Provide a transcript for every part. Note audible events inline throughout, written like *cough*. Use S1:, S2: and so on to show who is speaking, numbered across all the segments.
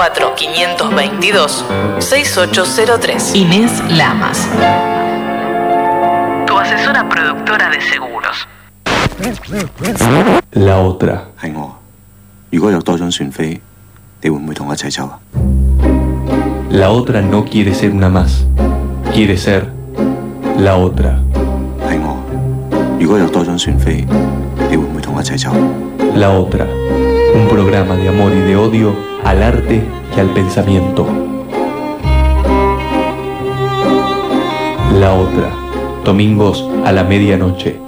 S1: 4522-6803. Inés Lamas. Tu asesora productora de seguros.
S2: La otra.
S3: 系我。如果有多张船飞，你会唔会同我一齐走啊？
S2: La otra no quiere ser una más. Quiere ser la otra.
S3: 系我。如果有多张船飞，你会唔会同我一齐走？
S2: La otra. Un programa de amor y de odio al arte y al pensamiento. La otra. Domingos a la medianoche.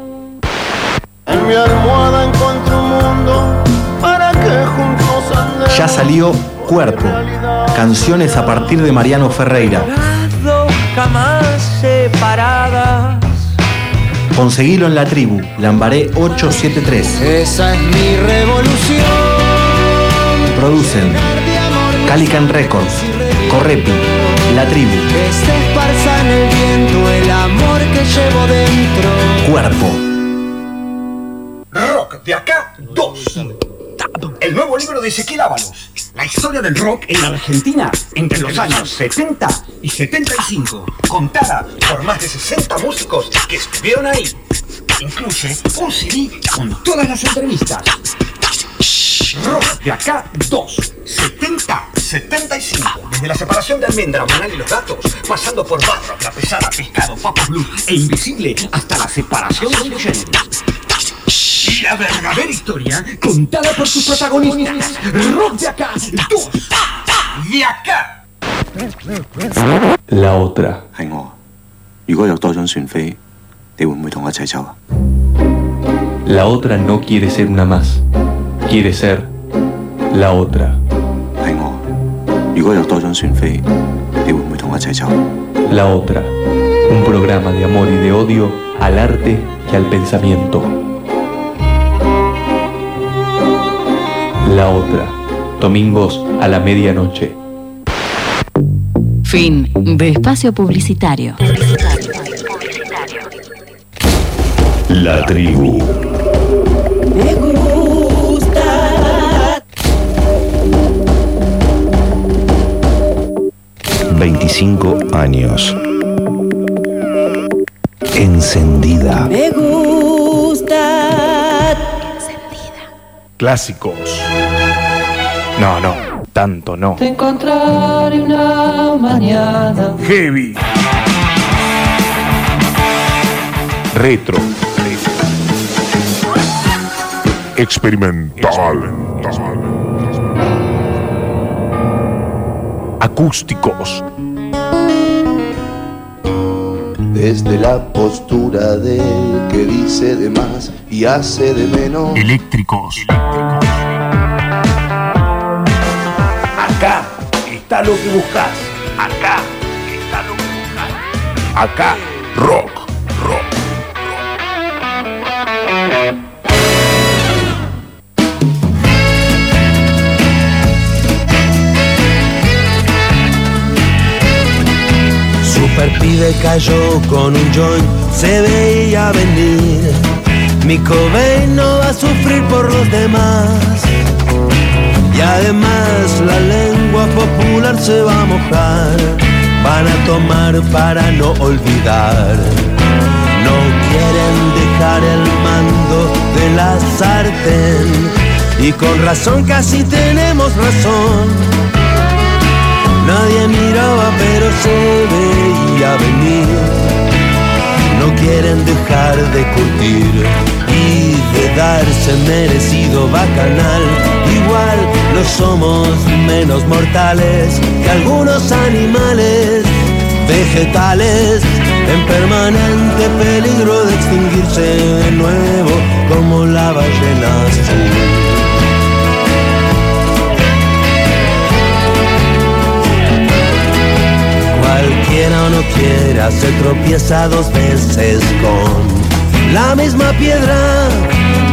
S4: En mi almohada encuentro un mundo para que juntos andemos.
S5: Ya salió Cuerpo. Canciones a partir de Mariano Ferreira.
S6: separadas.
S5: Conseguilo en la tribu, Lambaré 873.
S4: Esa es mi revolución.
S5: Producen Calican Records, Correpi, La Tribu,
S4: en el viento el amor que llevo dentro.
S5: Cuerpo.
S7: Rock de acá 2. El nuevo libro de Ezequiel Ábalos. La historia del rock en Argentina entre los años 70 y 75. Contada por más de 60 músicos que estuvieron ahí. Incluye un CD con todas las entrevistas. Rock de acá 2. 70-75. Desde la separación de Almendra, Manal y los Gatos, pasando por Barro, La Pesada, Pescado, Papa Blue e Invisible, hasta la separación de los géneros. La verdadera historia contada por sus protagonistas. Rock de acá 2. De acá.
S2: La otra.
S3: 系我。如果有多张船飞，你会唔会同我一齐走啊？
S2: La otra no quiere ser una más. quiere ser la otra. La otra, un programa de amor y de odio al arte y al pensamiento. La otra, domingos a la medianoche.
S1: Fin de espacio publicitario.
S8: La tribu. 25 años. Encendida.
S9: Me gusta.
S10: Clásicos. No, no, tanto no.
S9: Te encontraré una mañana.
S10: Heavy. Retro. Experimental. Acústicos.
S11: Desde la postura del que dice de más y hace de menos.
S10: Eléctricos. Acá está lo que buscas. Acá está lo que buscas. Acá, rock, rock.
S12: Pibe cayó con un joint, se veía venir. Mi Cobain no va a sufrir por los demás. Y además la lengua popular se va a mojar. Van a tomar para no olvidar. No quieren dejar el mando de la sartén. Y con razón casi tenemos razón. Nadie miraba pero se veía venir. No quieren dejar de curtir y de darse merecido bacanal. Igual no somos menos mortales que algunos animales vegetales en permanente peligro de extinguirse de nuevo como la ballena azul. Cualquiera o no quiera se tropieza dos veces con la misma piedra.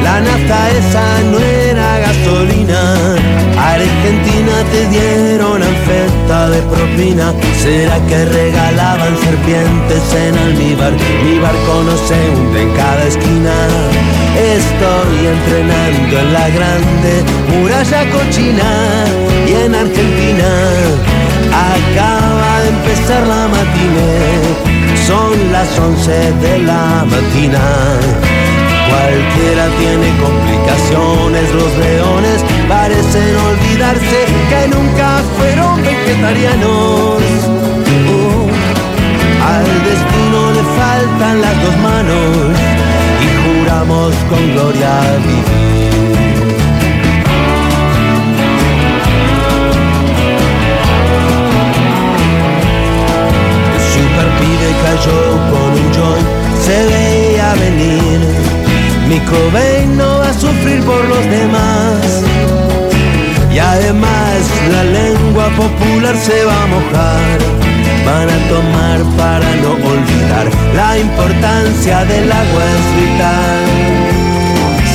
S12: La nafta esa no era gasolina. Argentina te dieron anfeta de propina. ¿Será que regalaban serpientes en almíbar? Mi barco no se hunde en cada esquina. Estoy entrenando en la grande muralla cochina y en Argentina Acaba de empezar la matiné, son las 11 de la matina. Cualquiera tiene complicaciones, los leones parecen olvidarse que nunca fueron vegetarianos. Oh, al destino le faltan las dos manos y juramos con gloria vivir. Cayó con un joint, se veía venir. Mi Cobain no va a sufrir por los demás. Y además la lengua popular se va a mojar. Van a tomar para no olvidar la importancia del agua es vital.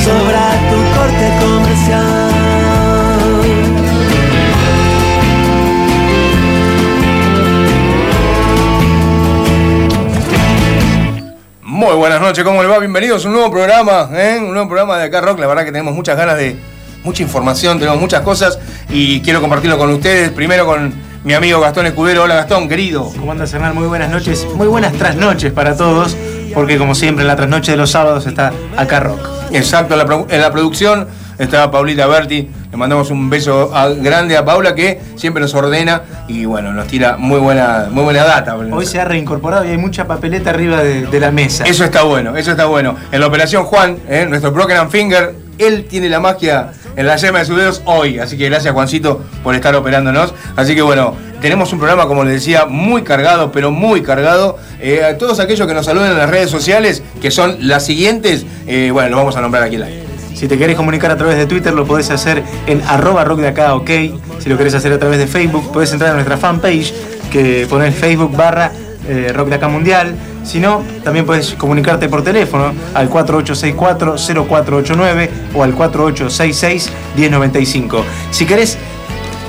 S12: Sobra tu corte comercial.
S13: Muy buenas noches, ¿cómo le va? Bienvenidos a un nuevo programa, ¿eh? un nuevo programa de acá Rock. La verdad que tenemos muchas ganas de mucha información, tenemos muchas cosas y quiero compartirlo con ustedes. Primero con mi amigo Gastón Escudero. Hola Gastón, querido.
S14: ¿Cómo andas, Hernán? Muy buenas noches, muy buenas trasnoches para todos, porque como siempre en la trasnoche de los sábados está acá Rock.
S13: Exacto, en la, en la producción está Paulita Berti. Le mandamos un beso a- grande a Paula que siempre nos ordena y bueno, nos tira muy buena, muy buena data.
S14: Hoy se ha reincorporado y hay mucha papeleta arriba de, de la mesa.
S13: Eso está bueno, eso está bueno. En la operación Juan, ¿eh? nuestro Broken and Finger, él tiene la magia en la yema de sus dedos hoy. Así que gracias Juancito por estar operándonos. Así que bueno, tenemos un programa, como les decía, muy cargado, pero muy cargado. Eh, a todos aquellos que nos saluden en las redes sociales, que son las siguientes, eh, bueno, lo vamos a nombrar aquí live.
S14: Si te querés comunicar a través de Twitter, lo podés hacer en arroba rock de ok. Si lo querés hacer a través de Facebook, podés entrar a nuestra fanpage, que pones Facebook barra eh, rock de acá mundial. Si no, también puedes comunicarte por teléfono al 4864-0489 o al 4866-1095. Si querés,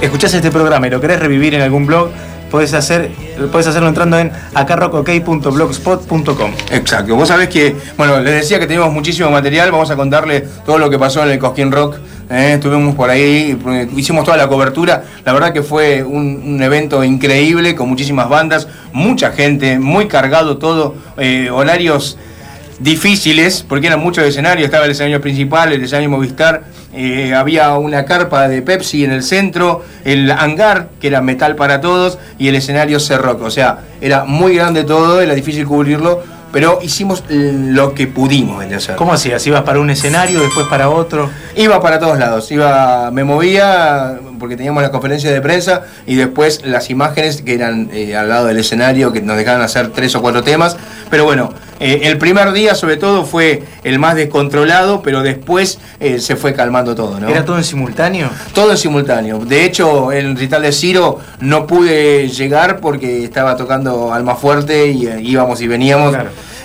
S14: escuchás este programa y lo querés revivir en algún blog, podés, hacer, podés hacerlo entrando en acarrockok.blogspot.com.
S13: Exacto. Vos sabés que, bueno, les decía que tenemos muchísimo material, vamos a contarle todo lo que pasó en el Cosquín Rock. ¿eh? estuvimos por ahí, hicimos toda la cobertura. La verdad que fue un, un evento increíble, con muchísimas bandas, mucha gente, muy cargado todo, eh, horarios difíciles, porque eran muchos escenarios, estaba el escenario principal, el escenario Movistar, eh, había una carpa de Pepsi en el centro, el hangar, que era metal para todos, y el escenario C-Rock, o sea, era muy grande todo, era difícil cubrirlo, pero hicimos lo que pudimos hacer.
S14: ¿Cómo hacías? ¿Ibas para un escenario, después para otro?
S13: Iba para todos lados, iba, me movía porque teníamos la conferencia de prensa y después las imágenes que eran eh, al lado del escenario que nos dejaban hacer tres o cuatro temas. Pero bueno, eh, el primer día sobre todo fue el más descontrolado, pero después eh, se fue calmando todo, ¿no?
S14: ¿Era todo en simultáneo?
S13: Todo en simultáneo. De hecho, en el recital de Ciro no pude llegar porque estaba tocando Alma Fuerte y eh, íbamos y veníamos.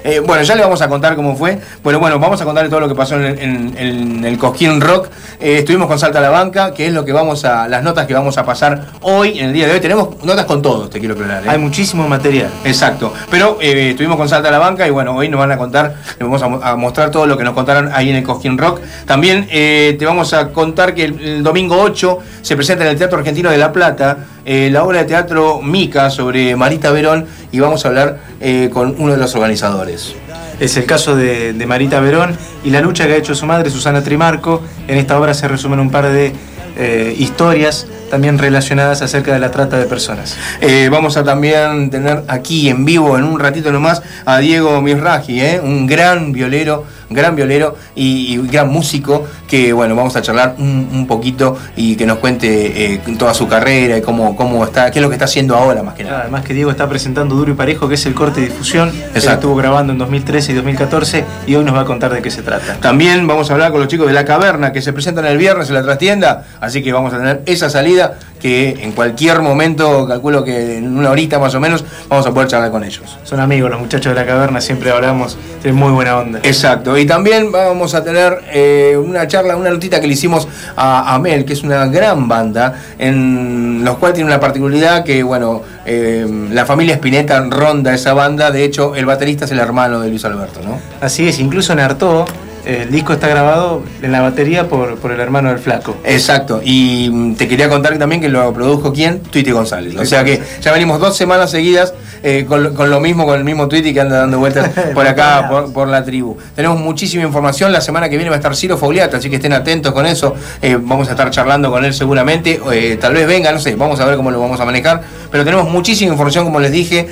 S13: Eh, bueno, ya le vamos a contar cómo fue. Bueno, bueno, vamos a contarle todo lo que pasó en, en- en el Cosquín Rock. Eh, estuvimos con Salta a la Banca, que es lo que vamos a. las notas que vamos a pasar hoy, en el día de hoy. Tenemos notas con todos, te quiero aclarar. ¿eh?
S14: Hay muchísimo material.
S13: Exacto. Pero eh, estuvimos con Salta a la Banca y bueno, hoy nos van a contar, les vamos a, mo- a mostrar todo lo que nos contaron ahí en el Cosquín Rock. También eh, te vamos a contar que el, el domingo 8 se presenta en el Teatro Argentino de La Plata eh, la obra de teatro Mica sobre Marita Verón y vamos a hablar eh, con uno de los organizadores.
S14: Es el caso de, Marita Verón y la lucha que ha hecho su madre, Susana Trimarco. En esta obra se resumen un par de eh, historias también relacionadas acerca de la trata de personas.
S13: Eh, vamos a también tener aquí en vivo, en un ratito nomás, a Diego Misraji, ¿eh? un gran violero, gran violero y, y gran músico, que bueno, vamos a charlar un, un poquito y que nos cuente eh, toda su carrera y cómo, cómo está, qué es lo que está haciendo ahora más que nada.
S14: Además que Diego está presentando Duro y Parejo, que es el corte de difusión. que
S13: Exacto.
S14: estuvo grabando en 2013 y 2014 y hoy nos va a contar de qué se trata.
S13: También vamos a hablar con los chicos de La Caverna, que se presentan el viernes en la trastienda, así que vamos a tener esa salida que en cualquier momento, calculo que en una horita más o menos, vamos a poder charlar con ellos.
S14: Son amigos los muchachos de la caverna, siempre hablamos, tienen muy buena onda.
S13: Exacto, y también vamos a tener eh, una charla, una notita que le hicimos a Amel, que es una gran banda, en los cuales tiene una particularidad que, bueno, eh, la familia Spinetta ronda esa banda, de hecho el baterista es el hermano de Luis Alberto, ¿no?
S14: Así es, incluso en Artaud el disco está grabado en la batería por, por el hermano del flaco.
S13: Exacto, y mm, te quería contar también que lo produjo quién, Twitty González. O sea que ya venimos dos semanas seguidas eh, con, lo- con lo mismo, con el mismo Twitty que anda dando vueltas *laughs* por acá, por, por la tribu. Tenemos muchísima información, la semana que viene va a estar Ciro Fogliata, así que estén atentos con eso. Eh, vamos a estar charlando con él seguramente, eh, tal vez venga, no sé, vamos a ver cómo lo vamos a manejar. Pero tenemos muchísima información, como les dije.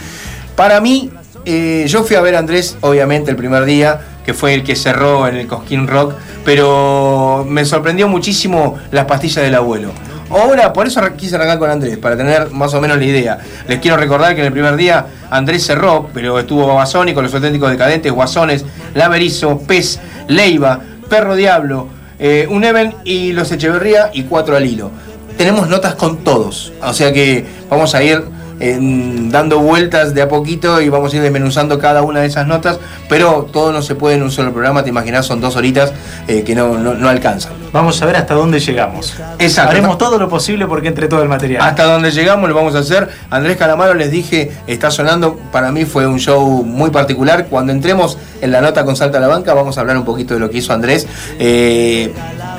S13: Para mí, yo fui a ver a Andrés, obviamente, el primer día, que fue el que cerró en el Cosquín Rock, pero me sorprendió muchísimo las pastillas del abuelo. Ahora, por eso quise arrancar con Andrés, para tener más o menos la idea. Les quiero recordar que en el primer día Andrés cerró, pero estuvo Babasónico, Los Auténticos Decadentes, Guasones, Laverizo, Pez, Leiva, Perro Diablo, eh, Uneven y Los Echeverría y Cuatro al Hilo. Tenemos notas con todos, o sea que vamos a ir eh, dando vueltas de a poquito y vamos a ir desmenuzando cada una de esas notas, pero todo no se puede en un solo programa, te imaginas, son dos horitas eh, que no, no, no alcanzan.
S14: Vamos a ver hasta dónde llegamos.
S13: Exacto.
S14: Haremos todo lo posible porque entre todo el material.
S13: Hasta donde llegamos lo vamos a hacer. Andrés Calamaro les dije, está sonando, para mí fue un show muy particular. Cuando entremos en la nota con Salta a la Banca vamos a hablar un poquito de lo que hizo Andrés. Eh,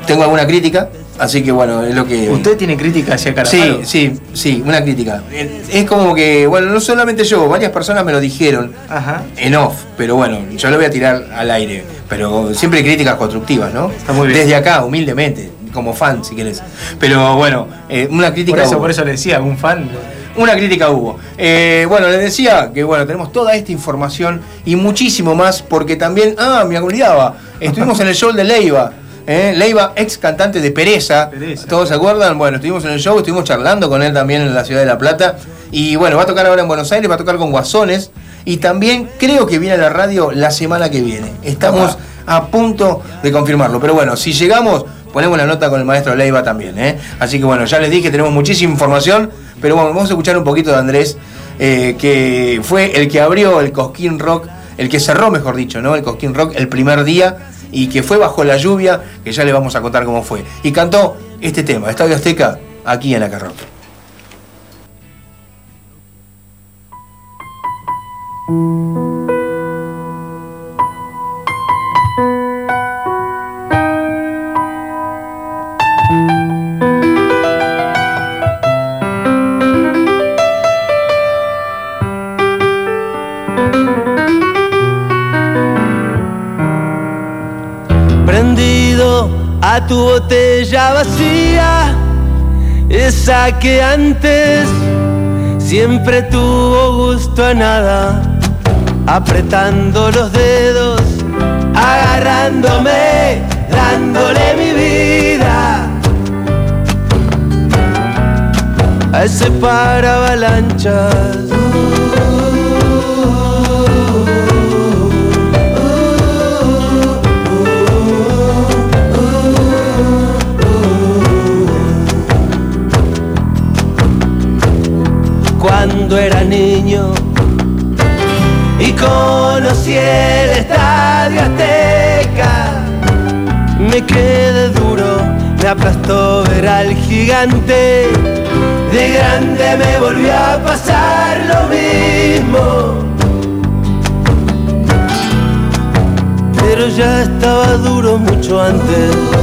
S13: tengo alguna crítica, así que bueno, es lo que...
S14: ¿Usted tiene crítica hacia Calamaro?
S13: Sí, sí, sí, una crítica. Es como que, bueno, no solamente yo, varias personas me lo dijeron
S14: Ajá.
S13: en off, pero bueno, yo lo voy a tirar al aire. Pero siempre críticas constructivas, ¿no?
S14: Está muy bien.
S13: Desde acá, humildemente, como fan, si querés. Pero bueno, eh, una crítica.
S14: Por eso,
S13: hubo.
S14: por eso le decía, un fan.
S13: Una crítica hubo. Eh, bueno, les decía que bueno, tenemos toda esta información y muchísimo más, porque también, ah, me olvidaba, estuvimos en el show de Leiva. ¿Eh? Leiva, ex cantante de Pereza. ¿Todos se acuerdan? Bueno, estuvimos en el show, estuvimos charlando con él también en la ciudad de La Plata. Y bueno, va a tocar ahora en Buenos Aires, va a tocar con Guasones. Y también creo que viene a la radio la semana que viene. Estamos a punto de confirmarlo. Pero bueno, si llegamos, ponemos la nota con el maestro Leiva también. ¿eh? Así que bueno, ya les dije, tenemos muchísima información. Pero bueno, vamos a escuchar un poquito de Andrés, eh, que fue el que abrió el Cosquín Rock, el que cerró, mejor dicho, ¿no? El Cosquín Rock el primer día y que fue bajo la lluvia, que ya le vamos a contar cómo fue. Y cantó este tema, Estadio Azteca, aquí en Rock.
S12: prendido tu botella vacía, esa que antes siempre tuvo gusto a nada, apretando los dedos, agarrándome, dándole mi vida a ese para avalanchas. Conocí el estadio Azteca. Me quedé duro, me aplastó ver al gigante. De grande me volvió a pasar lo mismo. Pero ya estaba duro mucho antes.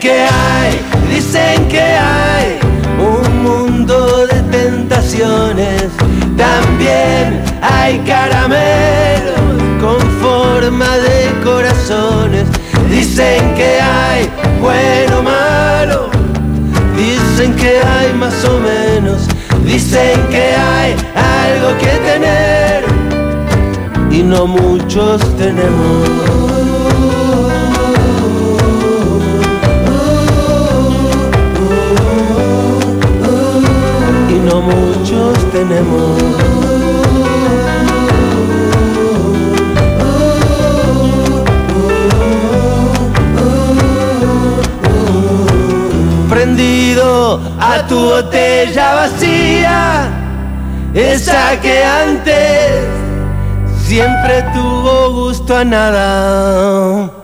S12: Que hay, dicen que hay un mundo de tentaciones. También hay caramelos con forma de corazones. Dicen que hay bueno malo. Dicen que hay más o menos. Dicen que hay algo que tener. Y no muchos tenemos. Muchos tenemos. Prendido a tu botella vacía, esa que antes siempre tuvo gusto a nada.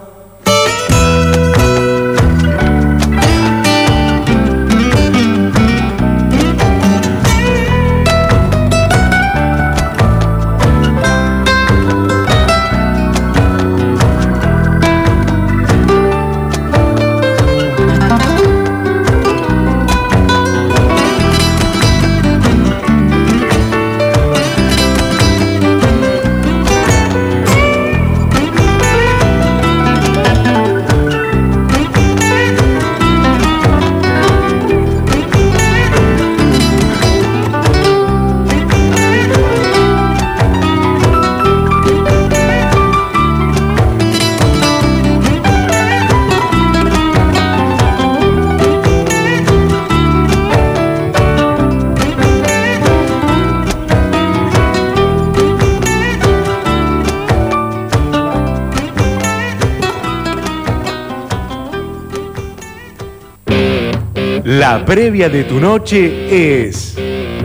S10: La previa de tu noche es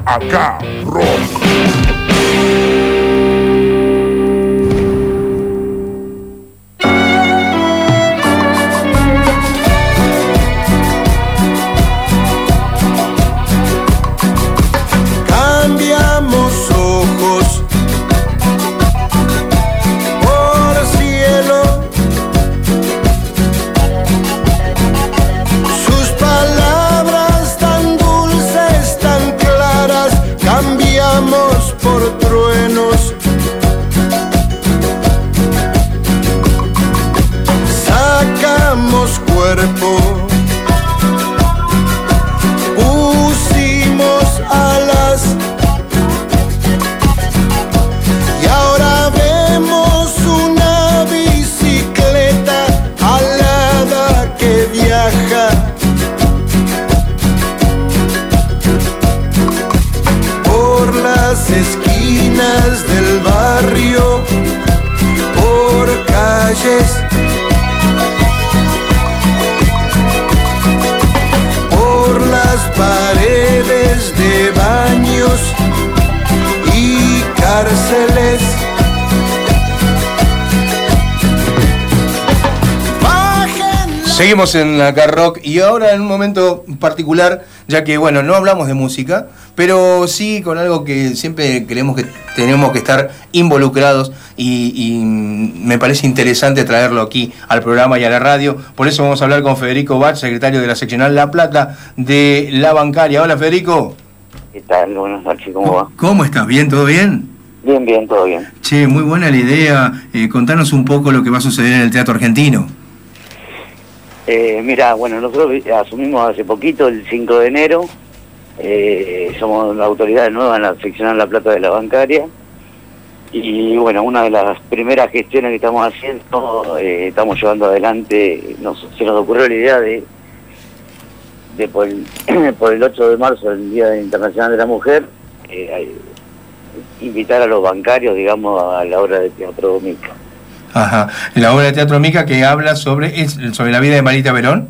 S10: acá Rock.
S13: Seguimos en la Car Rock y ahora en un momento particular, ya que bueno, no hablamos de música, pero sí con algo que siempre creemos que tenemos que estar involucrados y, y me parece interesante traerlo aquí al programa y a la radio. Por eso vamos a hablar con Federico Bach, secretario de la seccional La Plata de la Bancaria. Hola Federico.
S15: ¿Qué tal? Buenas noches, ¿cómo va?
S13: ¿Cómo estás? ¿Bien? ¿Todo bien?
S15: Bien, bien, todo bien.
S13: Che, muy buena la idea. Eh, contanos un poco lo que va a suceder en el Teatro Argentino.
S15: Eh, mira, bueno, nosotros asumimos hace poquito, el 5 de enero. Eh, somos la autoridad nueva en la seccional La Plata de la Bancaria. Y bueno, una de las primeras gestiones que estamos haciendo, eh, estamos llevando adelante, nos, se nos ocurrió la idea de, de por, el, *clears throat* por el 8 de marzo, el Día Internacional de la Mujer, eh, invitar a los bancarios, digamos, a la obra de teatro Mica.
S13: Ajá. La obra de teatro Mica que habla sobre, es, sobre la vida de Marita Verón.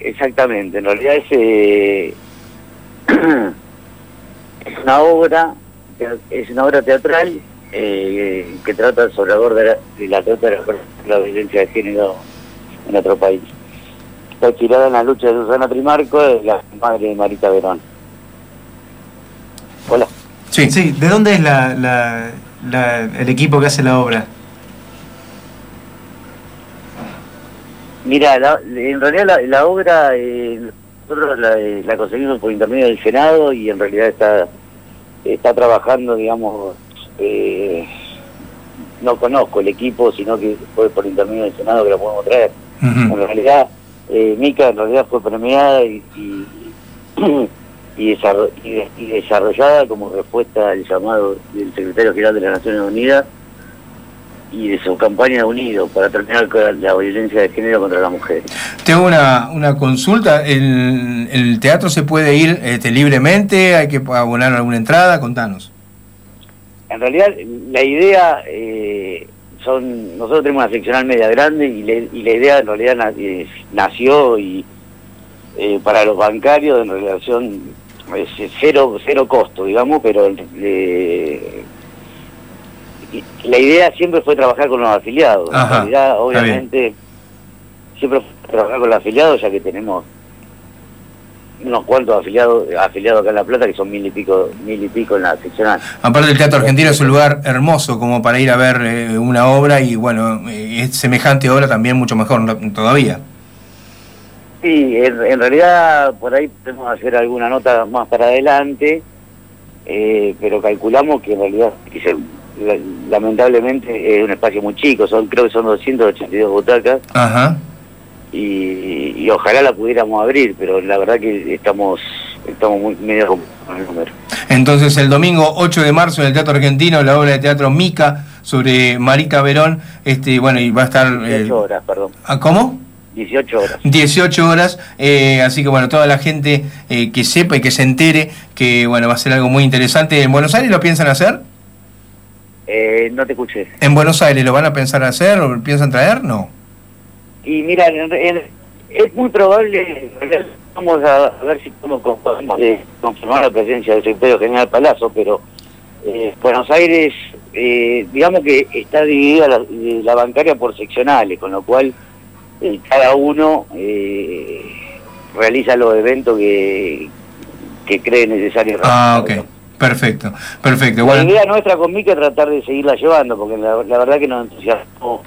S15: Exactamente, en realidad es, eh, *clears throat* es una obra es una obra teatral eh, que trata sobre la, de la, la trata de la, violencia de género en nuestro país. Está inspirada en la lucha de Susana Trimarco, de la madre de Marita Verón. Hola.
S14: Sí. sí. ¿De dónde es la, la, la, el equipo que hace la obra?
S15: Mira, la, en realidad la, la obra eh, nosotros la, la, conseguimos por intermedio del Senado y en realidad está está trabajando, digamos, eh, no conozco el equipo, sino que fue por intermedio del Senado que lo podemos traer. Uh -huh. En realidad, eh, Mica en realidad fue premiada y, y, *clears throat* desarrollada como respuesta al llamado del secretario general de las Naciones Unidas y de su campaña de Unido para terminar con la violencia de género contra la mujer.
S13: Tengo una, una consulta. ¿El, ¿El, teatro se puede ir este, libremente? ¿Hay que abonar alguna entrada? Contanos.
S15: En realidad, la idea eh, son. Nosotros tenemos una seccional media grande y, le, y la idea en realidad eh, nació y eh, para los bancarios en relación. cero, cero costo, digamos, pero. La idea siempre fue trabajar con los afiliados.
S13: Ajá,
S15: en realidad, obviamente, siempre fue trabajar con los afiliados, ya que tenemos unos cuantos afiliados afiliados acá en La Plata, que son mil y pico, mil y pico en la seccional.
S13: Aparte el Teatro Argentino es un lugar hermoso como para ir a ver eh, una obra y bueno, eh, es semejante obra también mucho mejor todavía.
S15: Sí, en, en, realidad por ahí podemos hacer alguna nota más para adelante, eh, pero calculamos que en realidad se, lamentablemente es un espacio muy chico, son creo que son 282 butacas.
S13: Ajá.
S15: Y, y, ojalá la pudiéramos abrir, pero la verdad que estamos estamos muy medio con el número.
S13: Entonces el domingo 8 de marzo en el Teatro Argentino la obra de teatro Mica sobre Marica Verón, este bueno, y va a estar
S15: 18 eh, horas, perdón.
S13: ¿Cómo?
S15: 18 horas.
S13: 18 horas, eh, así que bueno, toda la gente eh, que sepa y que se entere que bueno, va a ser algo muy interesante. ¿En Buenos Aires lo piensan hacer?
S15: Eh, no te escuché.
S13: ¿En Buenos Aires lo van a pensar hacer o piensan traer? No.
S15: Y mira, en, en, es muy probable, vamos a ver si podemos confirmar, eh, confirmar la presencia del secretario general Palazzo, pero eh, Buenos Aires, eh, digamos que está dividida la, la bancaria por seccionales, con lo cual eh, cada uno eh, realiza los eventos que, que cree necesario.
S13: Ah, ok. Perfecto, perfecto.
S15: La
S13: Bueno,
S15: idea nuestra con Mica es tratar de seguirla llevando, porque la, la verdad que nos entusiasmó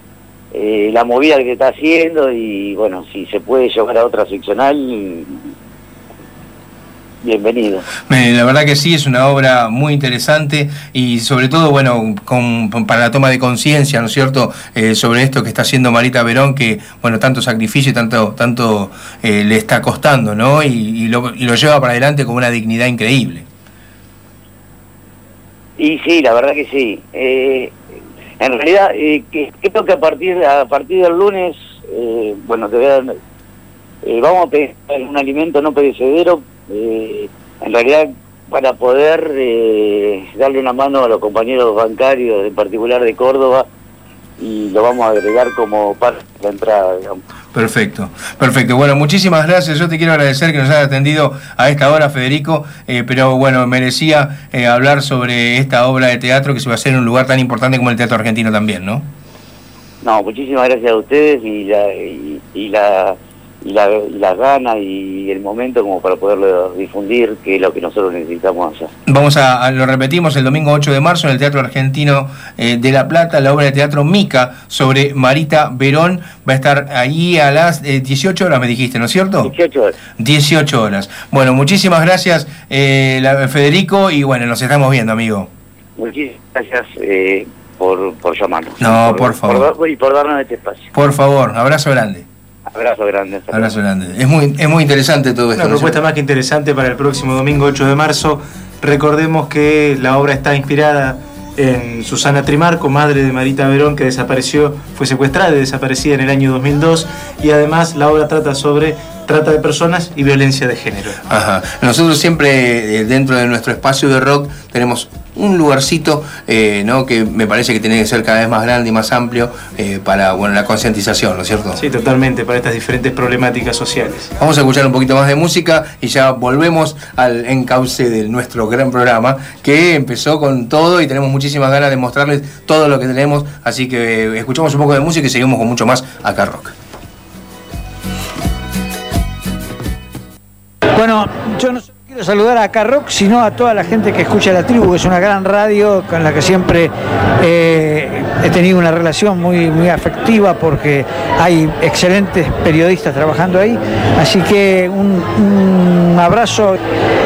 S15: eh, la movida que está haciendo y bueno, si se puede llevar a otra seccional, bienvenido.
S13: la verdad que sí, es una obra muy interesante y sobre todo, bueno, con- para la toma de conciencia, ¿no es cierto?, Eh, sobre esto que está haciendo Marita Verón, que, bueno, tanto sacrificio y tanto, tanto eh, le está costando, ¿no? Y, y lo, y lo lleva para adelante con una dignidad increíble.
S15: Y sí, la verdad que sí. Eh, en realidad, eh, que, creo que a partir a partir del lunes, eh, bueno, te voy a dar- eh, vamos a pedir un alimento no perecedero, eh, en realidad para poder eh, darle una mano a los compañeros bancarios, en particular de Córdoba, y lo vamos a agregar como parte de la entrada, digamos.
S13: Perfecto, perfecto. Bueno, muchísimas gracias. Yo te quiero agradecer que nos hayas atendido a esta hora, Federico, eh, pero bueno, merecía eh, hablar sobre esta obra de teatro que se va a hacer en un lugar tan importante como el Teatro Argentino también, ¿no?
S15: No, muchísimas gracias a ustedes y la y, y la y la, y las ganas y el momento como para poderlo difundir, que es lo que nosotros necesitamos hacer.
S13: Vamos a, a- lo repetimos, el domingo 8 de marzo en el Teatro Argentino eh, de La Plata, la obra de teatro Mica sobre Marita Verón va a estar ahí a las eh, 18 horas, me dijiste, ¿no es cierto?
S15: 18 horas.
S13: 18 horas. Bueno, muchísimas gracias, eh, la- Federico, y bueno, nos estamos viendo, amigo.
S15: Muchísimas gracias eh, por, por llamarnos.
S13: No, por favor.
S15: y por darnos este espacio.
S13: Por favor, abrazo grande.
S15: Abrazo grande.
S13: Abrazo grande. Es muy, es muy interesante todo esto.
S14: Una
S13: ¿no es
S14: propuesta más que interesante para el próximo domingo 8 de marzo. Recordemos que la obra está inspirada en Susana Trimarco, madre de Marita Verón, que desapareció, fue secuestrada y desaparecida en el año 2002. Y además la obra trata sobre trata de personas y violencia de género.
S13: Ajá. Nosotros siempre eh, dentro de nuestro espacio de rock tenemos un lugarcito eh, ¿no? que me parece que tiene que ser cada vez más grande y más amplio eh, para bueno, la concientización, ¿no es cierto?
S14: Sí, totalmente, para estas diferentes problemáticas sociales.
S13: Vamos a escuchar un poquito más de música y ya volvemos al encauce de nuestro gran programa que empezó con todo y tenemos muchísimas ganas de mostrarles todo lo que tenemos. Así que escuchamos un poco de música y seguimos con mucho más acá rock.
S16: Bueno, yo no solo quiero saludar a Carrock, sino a toda la gente que escucha la tribu, que es una gran radio con la que siempre eh, he tenido una relación muy, muy afectiva porque hay excelentes periodistas trabajando ahí. Así que un, abrazo,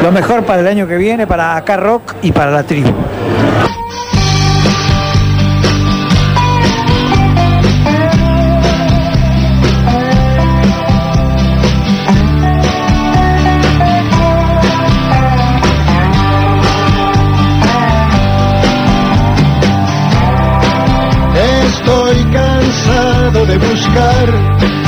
S16: lo mejor para el año que viene, para Carrock y para la tribu.
S4: Buscar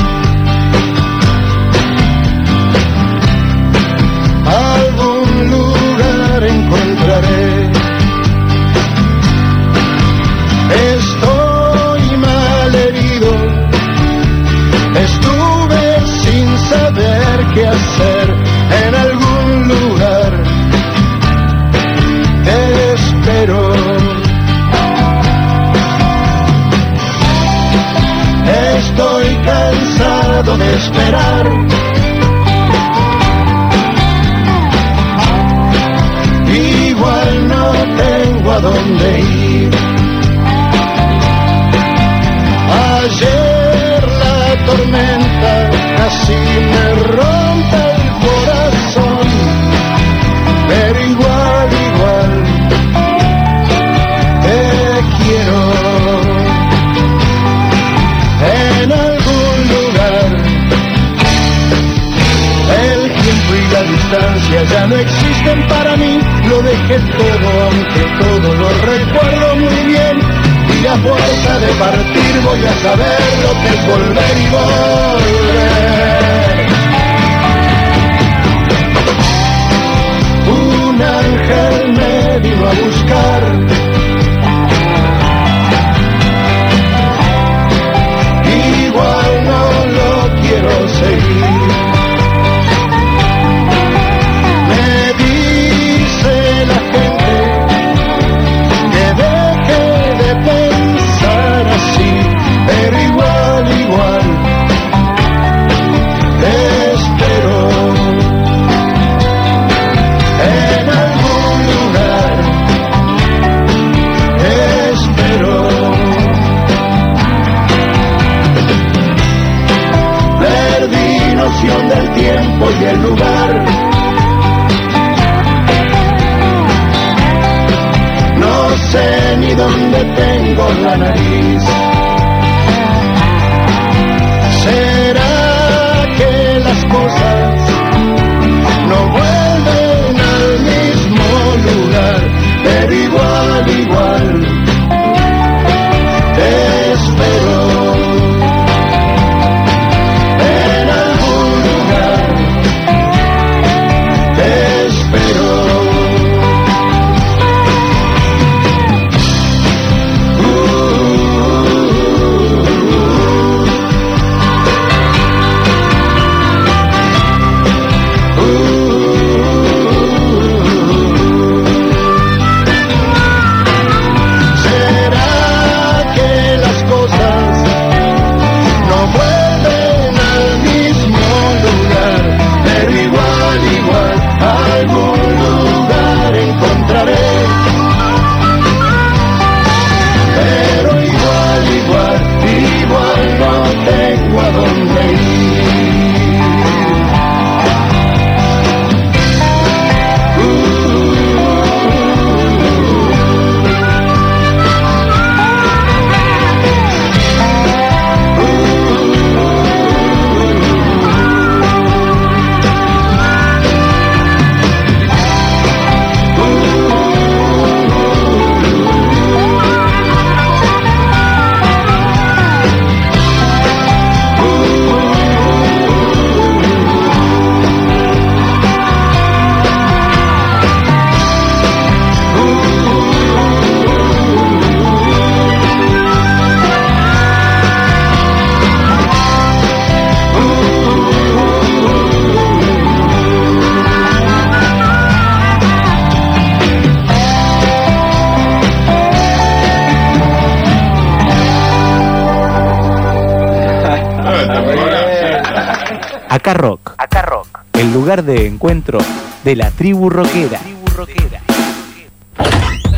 S17: encuentro de la tribu rockera.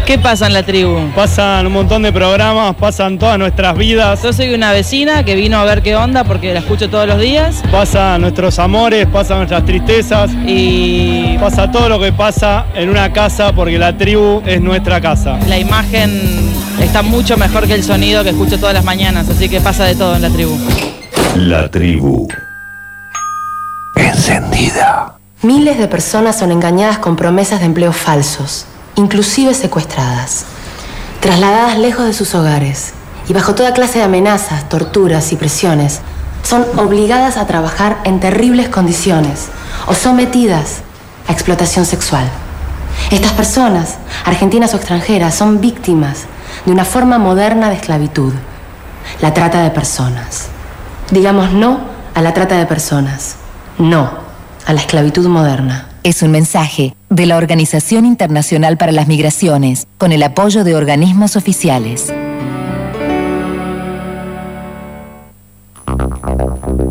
S18: ¿Qué pasa en la tribu?
S19: Pasan un montón de programas, pasan todas nuestras vidas.
S18: Yo soy una vecina que vino a ver qué onda porque la escucho todos los días.
S19: Pasan nuestros amores, pasan nuestras tristezas
S18: y
S19: pasa todo lo que pasa en una casa porque la tribu es nuestra casa.
S18: La imagen está mucho mejor que el sonido que escucho todas las mañanas, así que pasa de todo en la tribu.
S8: La tribu. Encendida.
S20: Miles de personas son engañadas con promesas de empleo falsos, inclusive secuestradas, trasladadas lejos de sus hogares y bajo toda clase de amenazas, torturas y presiones, son obligadas a trabajar en terribles condiciones o sometidas a explotación sexual. Estas personas, argentinas o extranjeras, son víctimas de una forma moderna de esclavitud, la trata de personas. Digamos no a la trata de personas, no a la esclavitud moderna.
S21: Es un mensaje de la Organización Internacional para las Migraciones, con el apoyo de organismos oficiales.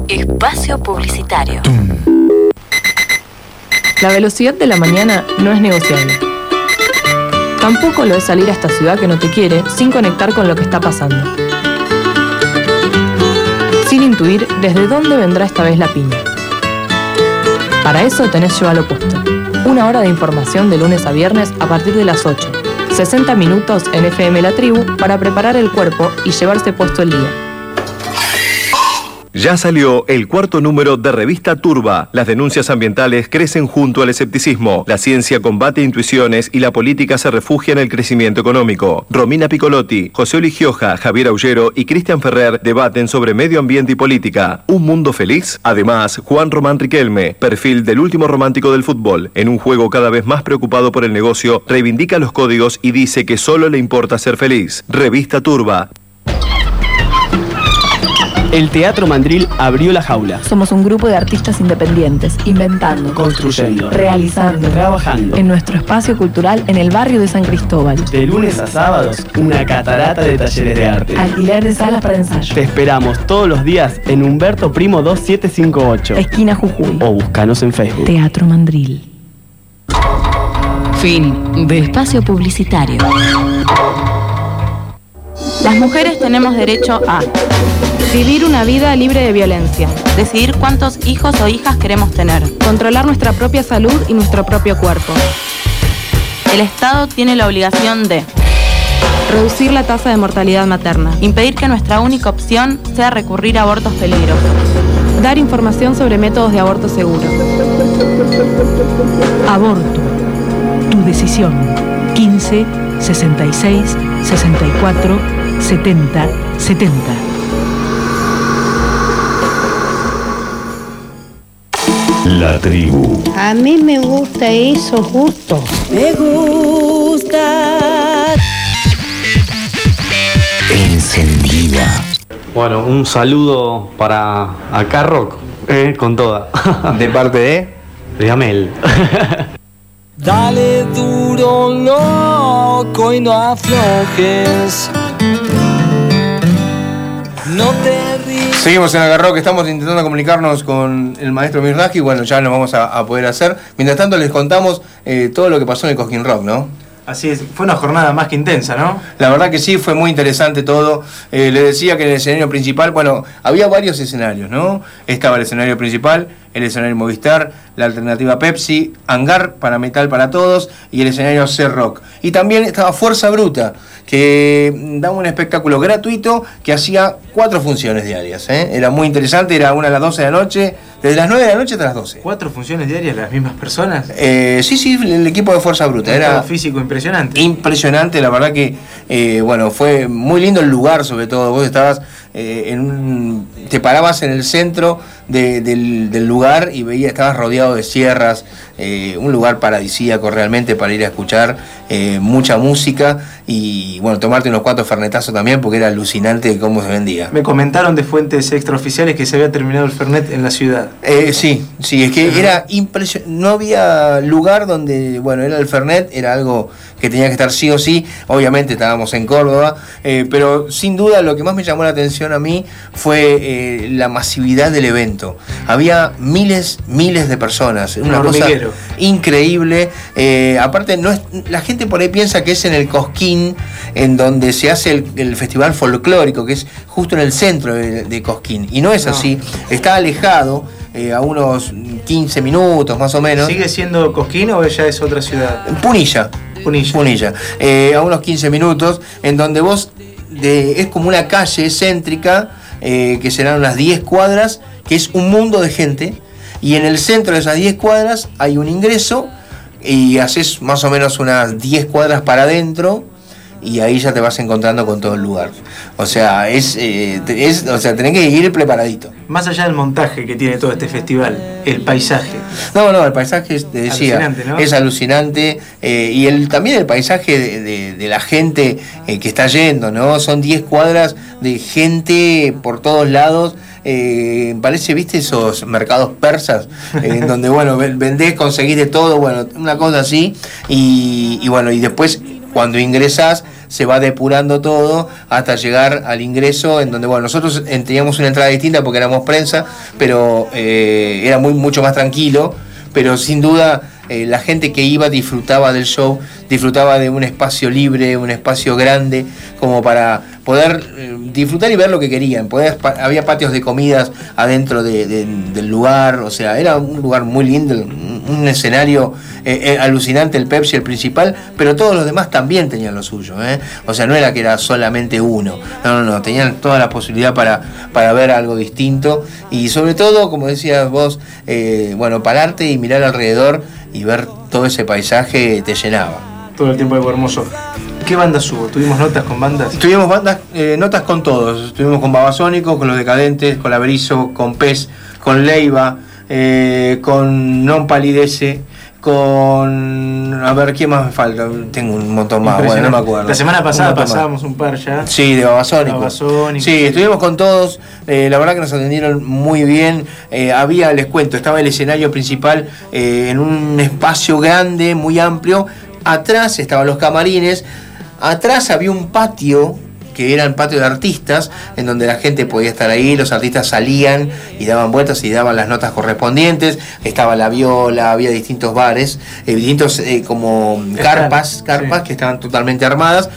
S1: Espacio Publicitario.
S22: La velocidad de la mañana no es negociable. Tampoco lo es salir a esta ciudad que no te quiere sin conectar con lo que está pasando. Sin intuir desde dónde vendrá esta vez la piña. Para eso tenés yo a lo puesto. Una hora de información de lunes a viernes a partir de las 8. 60 minutos en FM La Tribu para preparar el cuerpo y llevarse puesto el día.
S23: Ya salió el cuarto número de revista Turba. Las denuncias ambientales crecen junto al escepticismo. La ciencia combate intuiciones y la política se refugia en el crecimiento económico. Romina Piccolotti, José Oli Gioja, Javier Aullero y Cristian Ferrer debaten sobre medio ambiente y política. ¿Un mundo feliz? Además, Juan Román Riquelme, perfil del último romántico del fútbol, en un juego cada vez más preocupado por el negocio, reivindica los códigos y dice que solo le importa ser feliz. Revista Turba.
S24: El Teatro Mandril abrió la jaula.
S22: Somos un grupo de artistas independientes, inventando,
S24: Construyendo.
S22: realizando,
S24: Trabajando.
S22: en nuestro espacio cultural en el barrio de San Cristóbal.
S24: De lunes a sábados, una catarata de talleres de arte.
S22: Alquiler de salas para ensayo.
S24: Te esperamos todos los días en Humberto Primo 2758.
S22: Esquina Jujuy.
S24: O búscanos en Facebook.
S22: Teatro Mandril.
S1: Fin de espacio publicitario.
S25: Las mujeres tenemos derecho a vivir una vida libre de violencia, decidir cuántos hijos o hijas queremos tener, controlar nuestra propia salud y nuestro propio cuerpo. El Estado tiene la obligación de Reducir la tasa de mortalidad materna. Impedir que nuestra única opción sea recurrir a abortos peligrosos.
S22: Dar información sobre métodos de aborto seguro.
S26: Aborto. Tu decisión. 15 66 64 70 70.
S8: La tribu.
S27: A mí me gusta eso justo.
S26: Me gusta.
S8: Encendida.
S24: Bueno, un saludo para acá Rock, eh, con toda. *laughs*
S13: ¿De parte de?
S24: De Amel. *laughs*
S12: Dale duro, loco, y no aflojes. No te.
S13: Seguimos en Agarro, que estamos intentando comunicarnos con el maestro Mirdaji. Bueno, ya lo vamos a, a poder hacer. Mientras tanto, les contamos eh, todo lo que pasó en el Cosquín Rock, ¿no?
S14: Así es, fue una jornada más que intensa, ¿no?
S13: La verdad que sí, fue muy interesante todo. Eh, le decía que en el escenario principal, bueno, había varios escenarios, ¿no? Estaba el escenario principal, el escenario Movistar, la alternativa Pepsi, Hangar para Metal para Todos y el escenario C-Rock. Y también estaba Fuerza Bruta, que daba un espectáculo gratuito que hacía cuatro funciones diarias. ¿eh? Era muy interesante, era una a las 12 de la noche, desde las 9 de la noche hasta las 12.
S14: ¿Cuatro funciones diarias las mismas personas?
S13: Eh, sí, sí, el equipo de Fuerza Bruta.
S14: Un
S13: Era
S14: físico impresionante.
S13: impresionante, la verdad que, eh, bueno, fue muy lindo el lugar, sobre todo. Vos estabas eh, en un. te parabas en el centro de- del, del lugar y veías, estabas rodeado de sierras, eh, un lugar paradisíaco realmente para ir a escuchar eh, mucha música y, bueno, tomarte unos cuantos fernetazos también porque era alucinante cómo se vendía.
S14: Me comentaron de fuentes extraoficiales que se había terminado el Fernet en la ciudad.
S13: Eh, sí, sí, es que era impresionante. No había lugar donde, bueno, era el Fernet, era algo que tenía que estar sí o sí. Obviamente estábamos en Córdoba, eh, pero sin duda lo que más me llamó la atención a mí fue eh, la masividad del evento. Había miles, miles de personas. Una
S14: Un
S13: cosa increíble. Eh, aparte, no es, la gente por ahí piensa que es en el Cosquín, en donde se hace el, el festival folclórico, que es justo en el centro de, de Cosquín. Y no es
S14: No.
S13: así. Está alejado. eh, a unos 15 minutos más o menos.
S14: ¿Sigue siendo Cosquín o ya es otra ciudad?
S13: Punilla.
S14: Punilla.
S13: Punilla. Eh, a unos 15 minutos, en donde vos de- es como una calle céntrica, eh, que serán unas 10 cuadras, que es un mundo de gente, y en el centro de esas 10 cuadras hay un ingreso, y haces más o menos unas 10 cuadras para adentro, y ahí ya te vas encontrando con todo el lugar. O sea, es, eh, es o sea, tenés que ir preparadito.
S14: Más allá del montaje que tiene todo este festival, el paisaje.
S13: No, no, el paisaje, es- te decía,
S14: Alucinante, ¿no?
S13: es alucinante. eh, y el, también el paisaje de, de- de la gente eh, que está yendo, ¿no? Son 10 cuadras de gente por todos lados. eh, parece, viste, esos mercados persas, eh, en donde, bueno, ven- vendés, conseguís de todo, bueno, una cosa así. Y, y bueno, y después, cuando ingresás, se va depurando todo hasta llegar al ingreso en donde, bueno, nosotros teníamos una entrada distinta porque éramos prensa, pero eh, era muy mucho más tranquilo, pero sin duda eh, la gente que iba disfrutaba del show, disfrutaba de un espacio libre, un espacio grande, como para poder eh, disfrutar y ver lo que querían. Había patios de comidas adentro de- de- del lugar, o sea, era un lugar muy lindo, un, un escenario eh, eh, alucinante, el Pepsi, el principal, pero todos los demás también tenían lo suyo. ¿eh? O sea, no era que era solamente uno, no, no, no, tenían toda la posibilidad para, para ver algo distinto y sobre todo, como decías vos, bueno, pararte y mirar alrededor y ver todo ese paisaje te llenaba.
S14: Todo el tiempo algo hermoso. ¿Qué bandas hubo? ¿Tuvimos notas con bandas?
S13: Tuvimos bandas, eh, notas con todos. Estuvimos con Babasónico, con Los Decadentes, con Laberizo, con Pez, con Leiva, eh, con Non Palidece, con. A ver, ¿quién más me falta? Tengo un montón más, bueno, no me acuerdo.
S14: La semana
S13: Un
S14: pasada
S13: más.
S14: pasábamos un par ya.
S13: Sí, de Babasónico.
S14: Babasónico.
S13: Sí, estuvimos con todos. eh, la verdad que nos atendieron muy bien. eh, había, les cuento, estaba el escenario principal eh, en un espacio grande, muy amplio. Atrás estaban los camarines. Atrás había un patio que era el patio de artistas, en donde la gente podía estar ahí, los artistas salían y daban vueltas y daban las notas correspondientes, estaba la viola, había distintos bares, eh, distintos eh, como carpas, carpas que estaban totalmente armadas,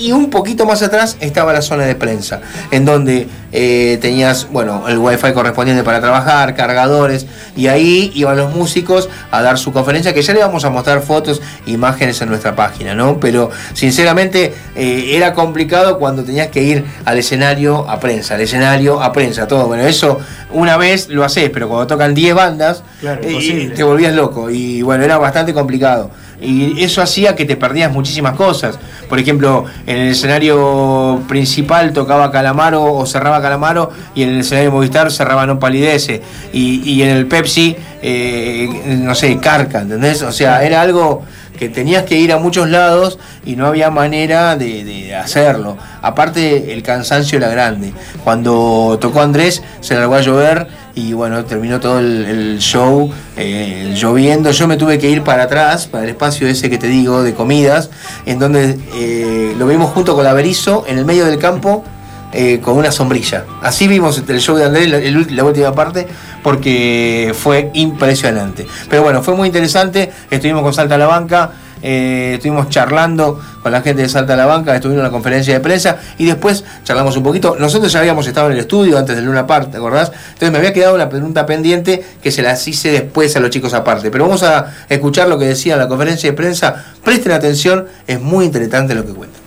S13: y un poquito más atrás estaba la zona de prensa, en donde eh, tenías, bueno, el wifi correspondiente para trabajar, cargadores, y ahí iban los músicos a dar su conferencia, que ya le vamos a mostrar fotos, imágenes en nuestra página, ¿no? Pero sinceramente eh, era complicado cuando tenías que ir al escenario a prensa, al escenario a prensa, todo. Bueno, eso una vez lo haces, pero cuando tocan 10 bandas,
S14: Claro,
S13: eh, te volvías loco, y bueno, era bastante complicado. Y eso hacía que te perdías muchísimas cosas. Por ejemplo, en el escenario principal tocaba Calamaro o cerraba Calamaro y en el escenario Movistar cerraba No Palidece. Y, y en el Pepsi, eh, no sé, Carca, ¿entendés? O sea, era algo que tenías que ir a muchos lados y no había manera de, hacerlo. Aparte, el cansancio era grande. Cuando tocó Andrés, se largó a llover y bueno, terminó todo el, el show eh, lloviendo. Yo me tuve que ir para atrás, para el espacio ese que te digo, de comidas, en donde eh, lo vimos junto con la Berizo en el medio del campo. Eh, con una sombrilla. Así vimos el show de Andrés, la, la última parte, porque fue impresionante. Pero bueno, fue muy interesante. Estuvimos con Salta a la Banca, eh, estuvimos charlando con la gente de Salta a la Banca, estuvimos en una conferencia de prensa y después charlamos un poquito. Nosotros ya habíamos estado en el estudio antes del Luna Park, ¿te acordás? Entonces me había quedado una pregunta pendiente que se las hice después a los chicos aparte. Pero vamos a escuchar lo que decía la conferencia de prensa. Presten atención, es muy interesante lo que cuentan.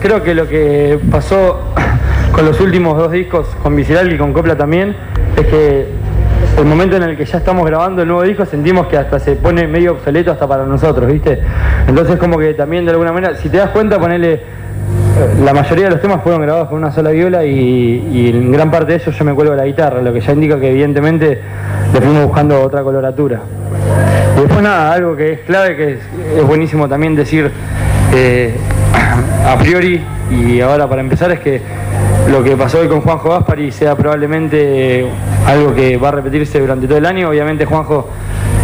S28: Creo que lo que pasó con los últimos dos discos, con Visceral y con Copla también, es que el momento en el que ya estamos grabando el nuevo disco sentimos que hasta se pone medio obsoleto hasta para nosotros, ¿viste? Entonces como que también de alguna manera, si te das cuenta, ponele, eh, la mayoría de los temas fueron grabados con una sola viola y, en gran parte de eso yo me cuelgo la guitarra, lo que ya indica que evidentemente le fuimos buscando otra coloratura. Y después nada, algo que es clave, que es, es buenísimo también decir eh, a priori y ahora para empezar es que lo que pasó hoy con Juanjo Gaspari sea probablemente algo que va a repetirse durante todo el año. Obviamente Juanjo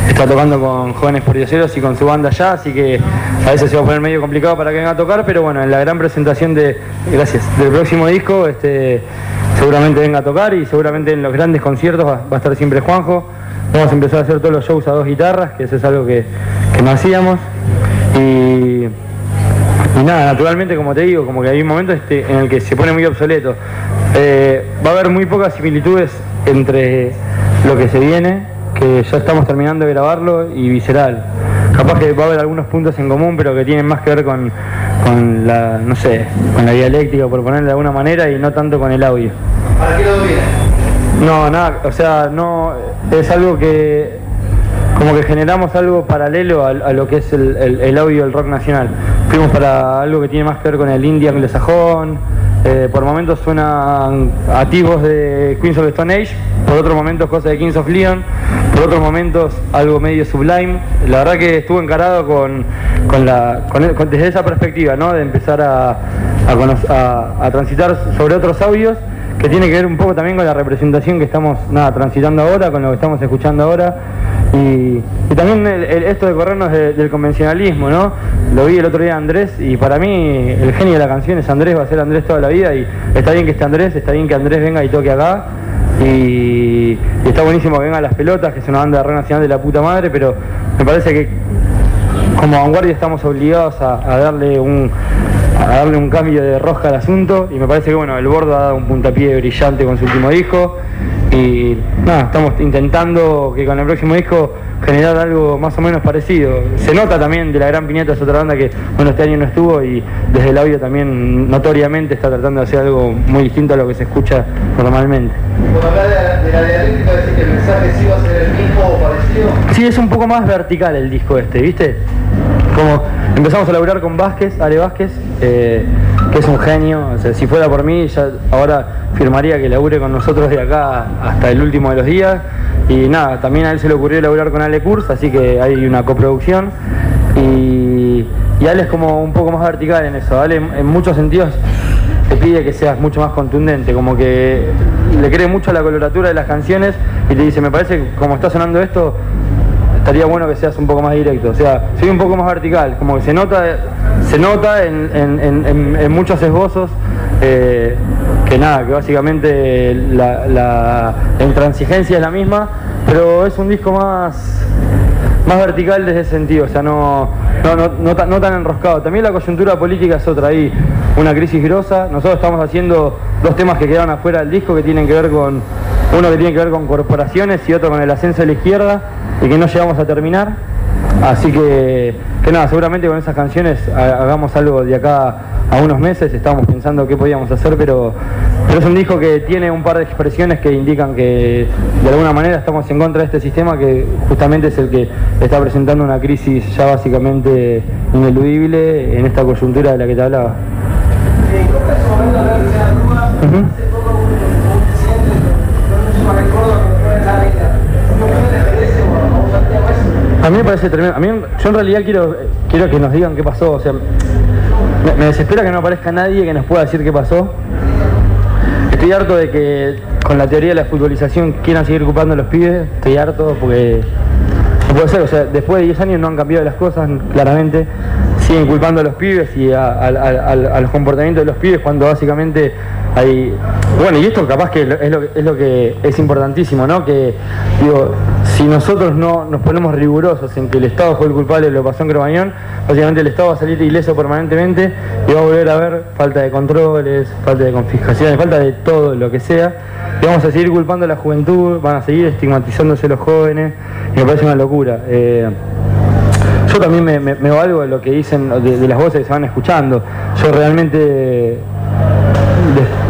S28: está tocando con jóvenes pordioseros y con su banda ya, así que a veces se va a poner medio complicado para que venga a tocar, pero bueno, en la gran presentación de, gracias, del próximo disco, este, seguramente venga a tocar y seguramente en los grandes conciertos va, a estar siempre Juanjo. Vamos a empezar a hacer todos los shows a dos guitarras, que eso es algo que, que no hacíamos. Y, y nada, naturalmente, como te digo, como que hay un momento este, en el que se pone muy obsoleto. Eh, va a haber muy pocas similitudes entre lo que se viene, que ya estamos terminando de grabarlo, y Visceral. Capaz que va a haber algunos puntos en común, pero que tienen más que ver con, con la, no sé, con la dialéctica, por ponerlo de alguna manera, y no tanto con el audio.
S13: ¿Para qué lo?
S28: No, nada, o sea, no, es algo que como que generamos algo paralelo a, a lo que es el, el- el audio del rock nacional. Fuimos para algo que tiene más que ver con el indie anglosajón, eh, por momentos suenan ativos de Queens of the Stone Age, por otros momentos cosas de Kings of Leon, por otros momentos algo medio sublime. La verdad que estuvo encarado con, con la, con con- desde esa perspectiva, ¿no? de empezar a, a a- a transitar sobre otros audios que tiene que ver un poco también con la representación que estamos nada, transitando ahora, con lo que estamos escuchando ahora. Y, también esto de corrernos de- del convencionalismo, ¿no? Lo vi el otro día Andrés y para mí el genio de la canción es Andrés, va a ser Andrés toda la vida y está bien que esté Andrés, está bien que Andrés venga y toque acá. Y, está buenísimo que vengan las pelotas, que es una banda de rock nacional de la puta madre, pero me parece que como vanguardia estamos obligados a, a darle un a darle un cambio de rosca al asunto y me parece que bueno el Bordo ha dado un puntapié brillante con su último disco y nada estamos intentando que con el próximo disco generar algo más o menos parecido se nota también de la gran piñata es otra banda que bueno este año no estuvo y desde el audio también notoriamente está tratando de hacer algo muy distinto a lo que se escucha normalmente
S13: Cuando hablas de, la dialéctica, decís que el mensaje sí va a ser el mismo o parecido.
S28: Sí, es un poco más vertical el disco este, ¿viste? Como empezamos a laburar con Vázquez, Ale Vázquez, eh, que es un genio. O sea, si fuera por mí, ya ahora firmaría que labure con nosotros de acá hasta el último de los días. Y nada, también a él se le ocurrió laburar con Ale Kurz, así que hay una coproducción. Y, y Ale es como un poco más vertical en eso. Ale en, muchos sentidos te pide que seas mucho más contundente, como que le cree mucho a la coloratura de las canciones y te dice, me parece que como está sonando esto, estaría bueno que seas un poco más directo. O sea, soy un poco más vertical, como que se nota, se nota en, muchos esbozos eh, que nada, que básicamente la, la- la intransigencia es la misma, pero es un disco más más vertical desde ese sentido, o sea, no, no, no, no tan, no tan enroscado. También la coyuntura política es otra ahí, una crisis grosa. Nosotros estamos haciendo dos temas que quedaron afuera del disco que tienen que ver con, uno que tiene que ver con corporaciones y otro con el ascenso de la izquierda y que no llegamos a terminar. Así que, que nada, seguramente con esas canciones ha- hagamos algo de acá a unos meses, estábamos pensando qué podíamos hacer, pero, pero es un disco que tiene un par de expresiones que indican que de alguna manera estamos en contra de este sistema que justamente es el que está presentando una crisis ya básicamente ineludible en esta coyuntura de la que te hablaba. Ujú. A mí me parece tremendo. A mí, yo en realidad quiero, quiero que nos digan qué pasó. O sea, me, desespera que no aparezca nadie que nos pueda decir qué pasó. Estoy harto de que con la teoría de la futbolización quieran seguir ocupando a los pibes. Estoy harto porque no puede ser. O sea, después de 10 años no han cambiado las cosas, claramente. Siguen culpando a los pibes y a- a- a- a los comportamientos de los pibes cuando básicamente Bueno, y esto capaz que es lo, es lo que- es importantísimo, ¿no? Que, digo, si nosotros no nos ponemos rigurosos en que el Estado fue el culpable de lo que pasó en Cromañón, básicamente el Estado va a salir ileso permanentemente y va a volver a haber falta de controles, falta de confiscaciones, falta de todo lo que sea. Y vamos a seguir culpando a la juventud, van a seguir estigmatizándose los jóvenes, y me parece una locura. Eh, yo también me, me- me valgo de lo que dicen, de, las voces que se van escuchando. Yo realmente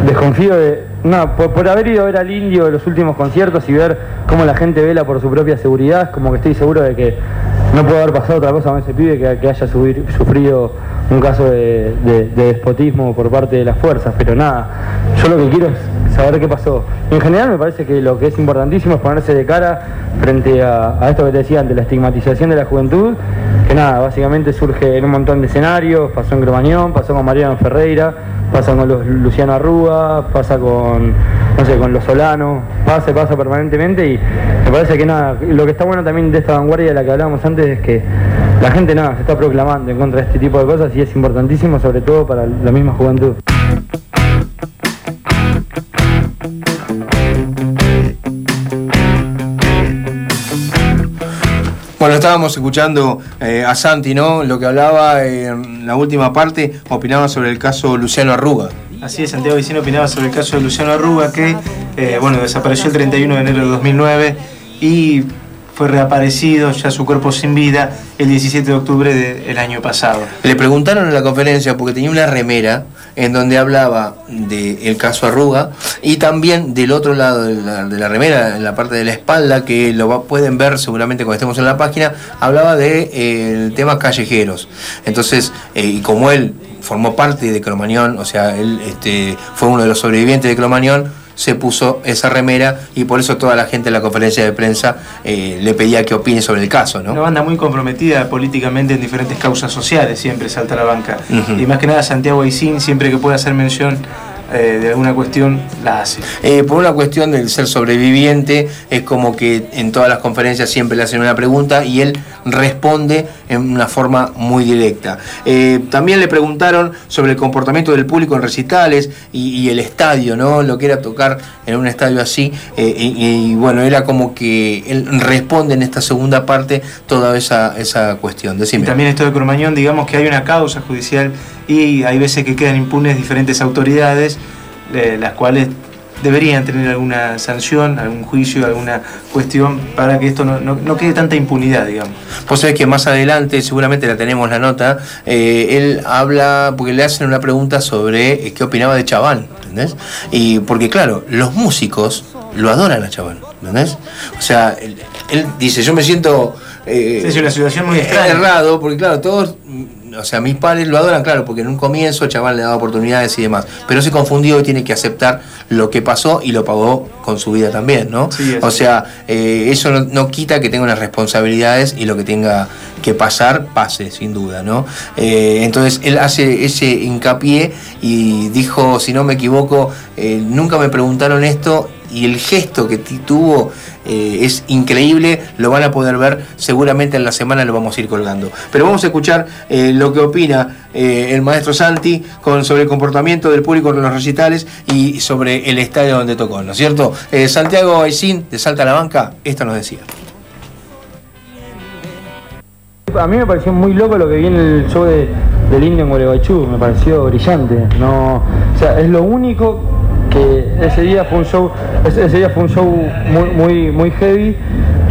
S28: desconfío de. No, por, haber ido a ver al indio en los últimos conciertos y ver cómo la gente vela por su propia seguridad, como que estoy seguro de que no puede haber pasado otra cosa con ese pibe que, que haya subir- sufrido un caso de, de- de despotismo por parte de las fuerzas, pero nada, yo lo que quiero es saber qué pasó. En general me parece que lo que es importantísimo es ponerse de cara frente a, esto que te decía antes, la estigmatización de la juventud, que nada, básicamente surge en un montón de escenarios, pasó en Cromañón, pasó con Mariano Ferreira, pasa con los Luciano Arrúa, pasa con, no sé, con los Solanos, pasa pasa permanentemente y me parece que nada, lo que está bueno también de esta vanguardia de la que hablábamos antes es que la gente nada, se está proclamando en contra de este tipo de cosas y es importantísimo sobre todo para la misma juventud.
S13: Bueno, estábamos escuchando eh, a Santi, ¿no? Lo que hablaba en la última parte, opinaba sobre el caso Luciano Arruga.
S14: Así es, Santiago Vicino opinaba sobre el caso de Luciano Arruga, que eh, bueno, desapareció el 31 de enero de 2009 y fue reaparecido, ya su cuerpo sin vida, el 17 de octubre del año pasado.
S13: Le preguntaron en la conferencia porque tenía una remera en donde hablaba del caso Arruga y también del otro lado de la, de la remera, en la parte de la espalda, que lo va- pueden ver seguramente cuando estemos en la página, hablaba del de, el tema callejeros. Entonces, eh, y como él formó parte de Cromañón, o sea, él este, fue uno de los sobrevivientes de Cromañón, se puso esa remera y por eso toda la gente en la conferencia de prensa eh, le pedía que opine sobre el caso, ¿no?
S14: Una banda muy comprometida políticamente en diferentes causas sociales, siempre salta a la banca. Y más que nada Santiago Aysín, siempre que pueda hacer mención eh, de alguna cuestión, la hace.
S13: Eh, por una cuestión del ser sobreviviente, es como que en todas las conferencias siempre le hacen una pregunta y él responde en una forma muy directa. Eh, también le preguntaron sobre el comportamiento del público en recitales y, y el estadio, ¿no? Lo que era tocar en un estadio así. y, y, bueno, era como que él responde en esta segunda parte toda esa, esa cuestión.
S14: Y también esto de Cromañón, digamos que hay una causa judicial y hay veces que quedan impunes diferentes autoridades, eh, las cuales deberían tener alguna sanción, algún juicio, alguna cuestión para que esto no, no- no quede tanta impunidad, digamos.
S13: Vos sabés que más adelante, seguramente la tenemos la nota, eh, él habla, porque le hacen una pregunta sobre eh, qué opinaba de Chaván, ¿entendés? Y porque claro, los músicos lo adoran a Chaván, ¿entendés? O sea, él, él dice, yo me siento... eh,
S14: Sí, es una situación muy extraña.
S13: errado, porque claro, todos... O sea, mis padres lo adoran, claro, porque en un comienzo Chaván le daba oportunidades y demás. Pero se confundió y tiene que aceptar lo que pasó y lo pagó con su vida también, ¿no?
S14: Sí,
S13: o sea, eh, eso no, no quita que tenga unas responsabilidades y lo que tenga que pasar, pase, sin duda, ¿no? Eh, entonces él hace ese hincapié y dijo, si no me equivoco, eh, nunca me preguntaron esto y el gesto que tuvo eh, es increíble, lo van a poder ver, seguramente en la semana lo vamos a ir colgando. Pero vamos a escuchar eh, lo que opina eh, el maestro Santi con, sobre el comportamiento del público en los recitales y sobre el estadio donde tocó, ¿no es cierto? Santiago Aysín, de Salta a la Banca, esto nos decía.
S28: a mí me pareció muy loco lo que vi en el show de, del Indio en Gualeguaychú, me pareció brillante. No, o sea, es lo único ese día fue un show, ese, día fue un show muy, muy, muy heavy,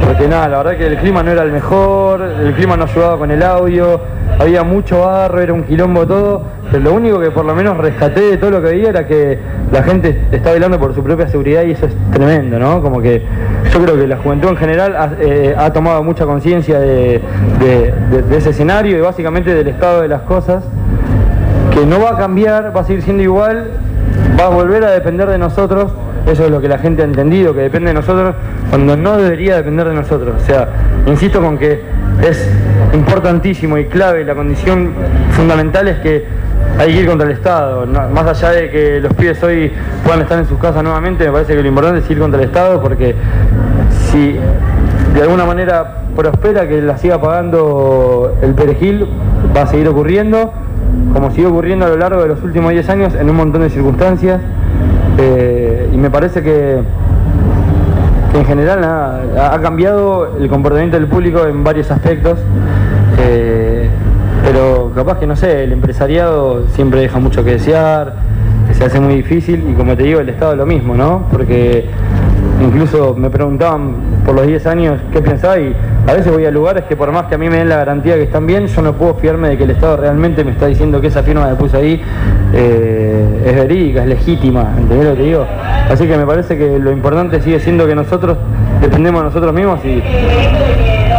S28: porque nada, la verdad que el clima no era el mejor, el clima no ayudaba con el audio, había mucho barro, era un quilombo todo, pero lo único que por lo menos rescaté de todo lo que veía era que la gente está velando por su propia seguridad y eso es tremendo, ¿no? Como que yo creo que la juventud en general ha, eh, tomado mucha conciencia de ese escenario y básicamente del estado de las cosas, que no va a cambiar, va a seguir siendo igual, va a volver a depender de nosotros, eso es lo que la gente ha entendido, que depende de nosotros cuando no debería depender de nosotros. O sea, insisto con que es importantísimo y clave, la condición fundamental es que hay que ir contra el Estado, más allá de que los pibes hoy puedan estar en sus casas nuevamente, me parece que lo importante es ir contra el Estado porque si de alguna manera prospera que la siga pagando el perejil, va a seguir ocurriendo, como siguió ocurriendo a lo largo de los últimos 10 años en un montón de circunstancias. Eh, y me parece que, en general ha- ha cambiado el comportamiento del público en varios aspectos. Eh, pero capaz que no sé, el empresariado siempre deja mucho que desear, se hace muy difícil y como te digo, el Estado lo mismo, ¿no? Porque incluso me preguntaban por los 10 años qué pensaba y a veces voy a lugares que por más que a mí me den la garantía que están bien, yo no puedo fiarme de que el Estado realmente me está diciendo que esa firma que puse ahí eh, es verídica, es legítima, ¿entendés lo que digo? Así que me parece que lo importante sigue siendo que nosotros dependemos de nosotros mismos y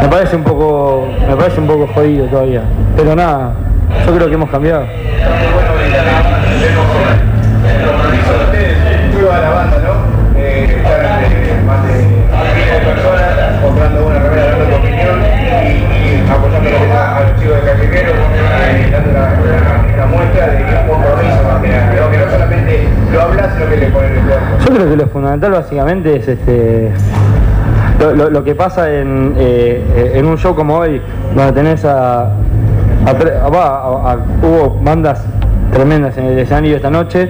S28: me parece un poco, me parece un poco jodido todavía. Pero nada, yo creo que hemos cambiado. Yo creo que lo fundamental básicamente es este lo, lo- que pasa en, eh, en un show como hoy, donde tenés a, a- a- hubo bandas tremendas en el escenario esta noche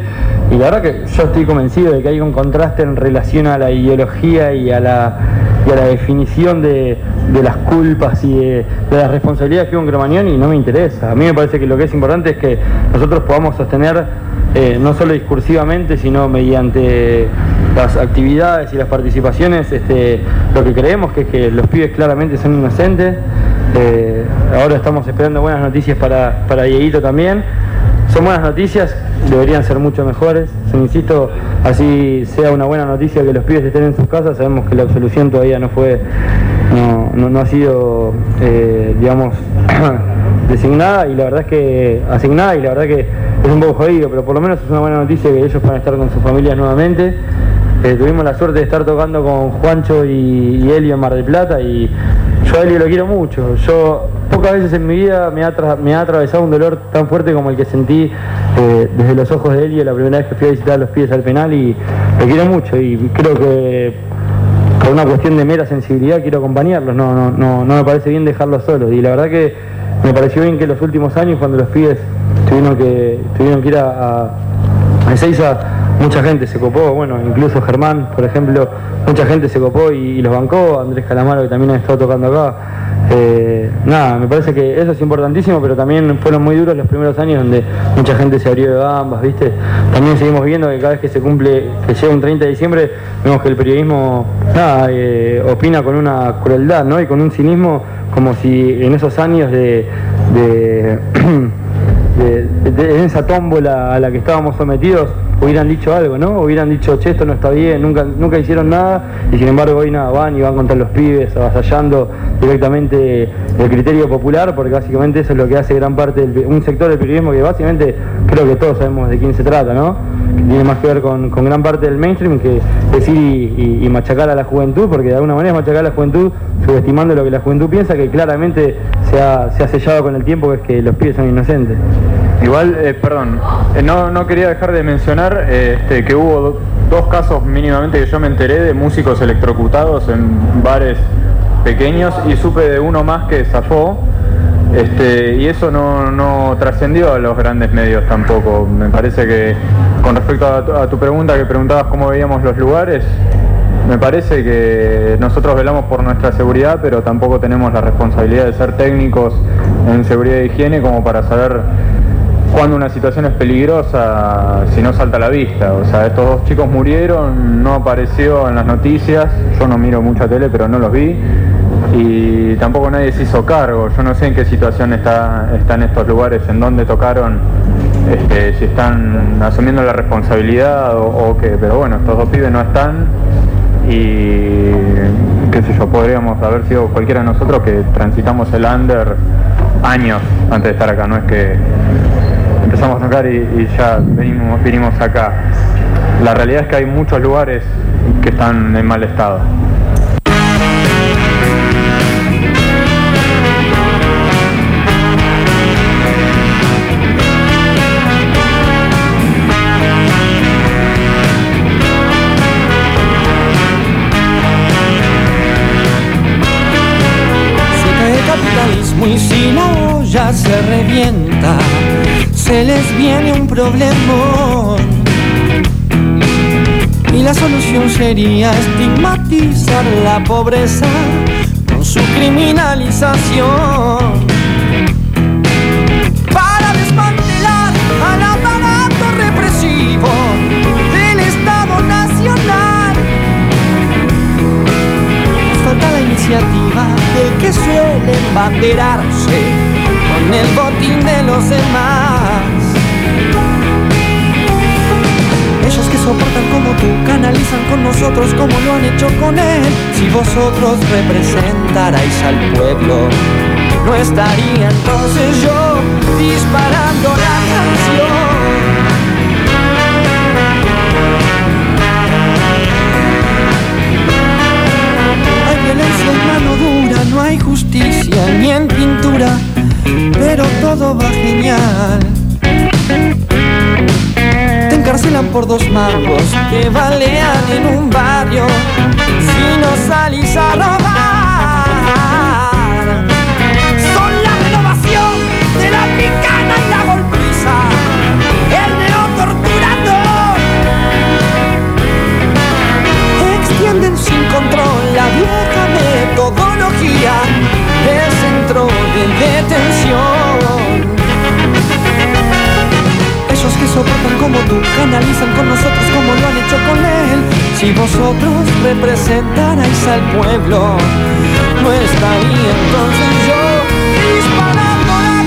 S28: y la verdad que yo estoy convencido de que hay un contraste en relación a la ideología y a la, y a la definición de, las culpas y de, de las responsabilidades que hubo en Cromañón y no me interesa. A mí me parece que lo que es importante es que nosotros podamos sostener eh, no solo discursivamente, sino mediante las actividades y las participaciones, este, lo que creemos que es que los pibes claramente son inocentes. Eh, ahora estamos esperando buenas noticias para, para Dieguito también. Son buenas noticias, deberían ser mucho mejores. Insisto, así sea una buena noticia que los pibes estén en sus casas, sabemos que la absolución todavía no fue, no, no- no ha sido, eh, digamos, *coughs* designada y la verdad es que asignada y la verdad que es un poco jodido, pero por lo menos es una buena noticia que ellos van a estar con sus familias nuevamente. Eh, tuvimos la suerte de estar tocando con Juancho y, y Elio en Mar del Plata y yo a Elio lo quiero mucho. Yo pocas veces en mi vida me ha, me ha atravesado un dolor tan fuerte como el que sentí eh, desde los ojos de Elio la primera vez que fui a visitar los pies al penal y lo quiero mucho y creo que por una cuestión de mera sensibilidad quiero acompañarlos, no, no, no, no me parece bien dejarlos solos. Y la verdad que me pareció bien que los últimos años cuando los pibes tuvieron que, tuvieron que ir a, a, a Ezeiza, mucha gente se copó, bueno, incluso Germán, por ejemplo, mucha gente se copó y, y los bancó, Andrés Calamaro que también ha estado tocando acá. Eh, nada, me parece que eso es importantísimo, pero también fueron muy duros los primeros años donde mucha gente se abrió de gambas, ¿viste? También seguimos viendo que cada vez que se cumple, que llega un 30 de diciembre, vemos que el periodismo, nada, eh, opina con una crueldad, ¿no? Y con un cinismo como si en esos años de- *clears throat* en esa tómbola a la que estábamos sometidos hubieran dicho algo, ¿no? Hubieran dicho, che, esto no está bien, nunca, nunca hicieron nada y sin embargo hoy nada, van y van contra los pibes, avasallando directamente el criterio popular, porque básicamente eso es lo que hace gran parte del un sector del periodismo que básicamente creo que todos sabemos de quién se trata, ¿no? Que tiene más que ver con, con gran parte del mainstream que decir y, y- machacar a la juventud, porque de alguna manera es machacar a la juventud subestimando lo que la juventud piensa, que claramente se ha, se ha sellado con el tiempo, que es que los pibes son inocentes.
S29: Igual, eh, perdón, eh, no, no quería dejar de mencionar eh, este, que hubo do- dos casos mínimamente que yo me enteré de músicos electrocutados en bares pequeños y supe de uno más que zafó. Este, y eso no, no trascendió a los grandes medios tampoco. Me parece que con respecto a tu, a tu pregunta que preguntabas cómo veíamos los lugares, Me parece que nosotros velamos por nuestra seguridad, pero tampoco tenemos la responsabilidad de ser técnicos en seguridad e higiene como para saber cuando una situación es peligrosa si no salta a la vista. O sea, estos dos chicos murieron, no apareció en las noticias, yo no miro mucha tele, pero no los vi. Y tampoco nadie se hizo cargo. Yo no sé en qué situación está, están estos lugares, en dónde tocaron, este, si están asumiendo la responsabilidad o, o qué. Pero bueno, estos dos pibes no están y qué sé yo, podríamos haber sido cualquiera de nosotros que transitamos el under años antes de estar acá, no es que empezamos a tocar y, ya venimos, vinimos acá. La realidad es que hay muchos lugares que están en mal estado.
S30: Se cae capitalismo y si la olla se revienta, se les viene un problemón. Y la solución sería estigmatizar la pobreza con su criminalización. Para desmantelar al aparato represivo del Estado Nacional. Falta la iniciativa del que suele embanderarse con el botín de los demás. Soportan como tú, canalizan con nosotros como lo han hecho con él. Si vosotros representarais al pueblo, no estaría entonces yo disparando la canción. Hay violencia y mano dura, no hay justicia ni en pintura, pero todo va genial. Encarcelan por dos mangos, te balean en un barrio, si no salís a robar. Son la renovación de la picana y la golpiza, el neotorturador. Extienden sin control la vieja metodología del centro de detención. Soportan como tú, canalizan con nosotros como lo han hecho con él. Si vosotros representarais al pueblo, no estaría entonces yo disparando la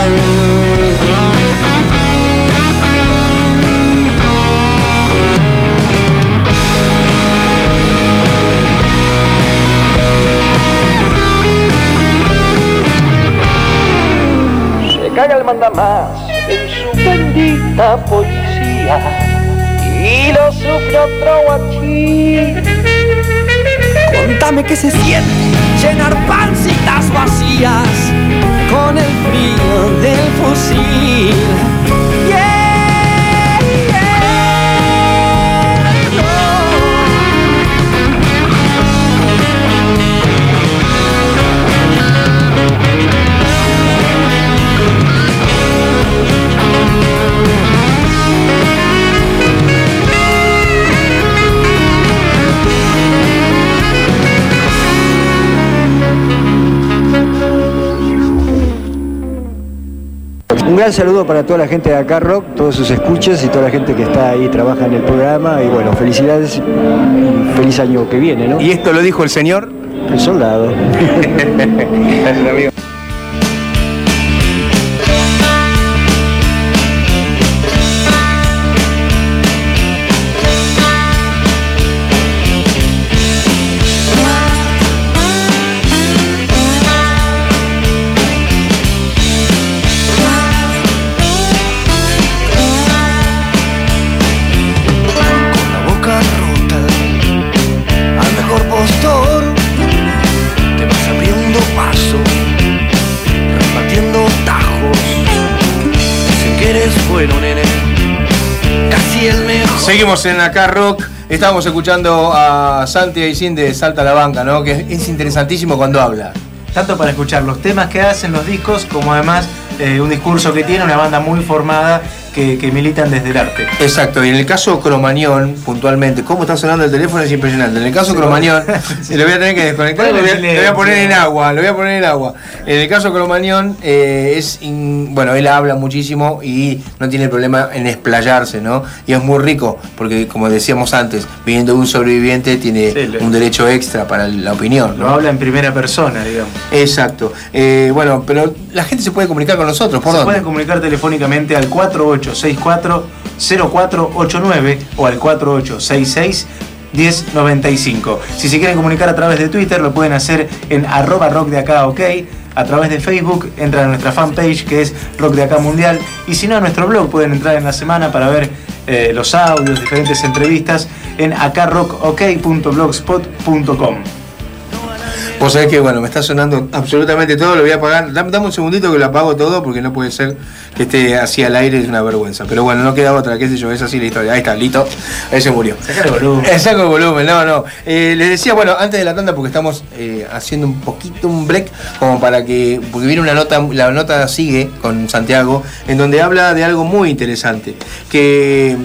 S30: Se caga el mandamás en su bendita policía y lo sufre otro guachín. Contame qué se siente llenar pancitas vacías con el frío del fusil. Yeah,
S31: Un gran saludo para toda la gente de acá Rock, todos sus escuchas y toda la gente que está ahí, trabaja en el programa. Y bueno, felicidades y feliz año que viene, ¿no?
S13: ¿Y esto lo dijo el señor?
S31: El soldado. *laughs*
S13: Gracias, amigo. Seguimos en acá Rock. Estamos escuchando a Santi Aicín de Salta a la Banca, ¿no? Que es, es interesantísimo cuando habla.
S14: Tanto para escuchar los temas que hacen, los discos, como además eh, un discurso que tiene, una banda muy formada que, que militan desde el arte.
S13: Exacto, y en el caso Cromañón, puntualmente, cómo está sonando el teléfono es impresionante. En el caso Cromañón, *laughs* le voy a tener que desconectar, lo voy a, voy a poner en agua, lo voy a poner en agua. En el caso Cromañón, eh, es, in- bueno, él habla muchísimo y no tiene problema en explayarse, ¿no? Y es muy rico, porque como decíamos antes, viniendo de un sobreviviente, tiene un derecho extra para la opinión,
S14: Lo habla en primera persona, digamos.
S13: Exacto. Eh, bueno, pero la gente se puede comunicar con nosotros, ¿por
S14: Se
S13: dónde?
S14: pueden comunicar telefónicamente al 4864-0489 o al 4866-1095. Si se quieren comunicar a través de Twitter, lo pueden hacer en arroba rock de acá, ok. A través de Facebook, entran a nuestra fanpage que es Rock de Acá Mundial. Y si no, a nuestro blog pueden entrar en la semana para ver eh, los audios, diferentes entrevistas en acarrockok.blogspot.com.
S13: Vos sabés que bueno, me está sonando absolutamente todo, lo voy a apagar. Dame, dame un segundito que lo apago todo porque no puede ser que esté así al aire, es una vergüenza. Pero bueno, no queda otra, qué sé yo, es así la historia. Ahí está, listo. Ahí se murió.
S14: Sacar el volumen. *laughs*
S13: Eh, saco el volumen, no, no. Eh, les decía, bueno, antes de la tanda, porque estamos eh, haciendo un poquito un break, como para que. Porque viene una nota, la nota sigue con Santiago, en donde habla de algo muy interesante. Que.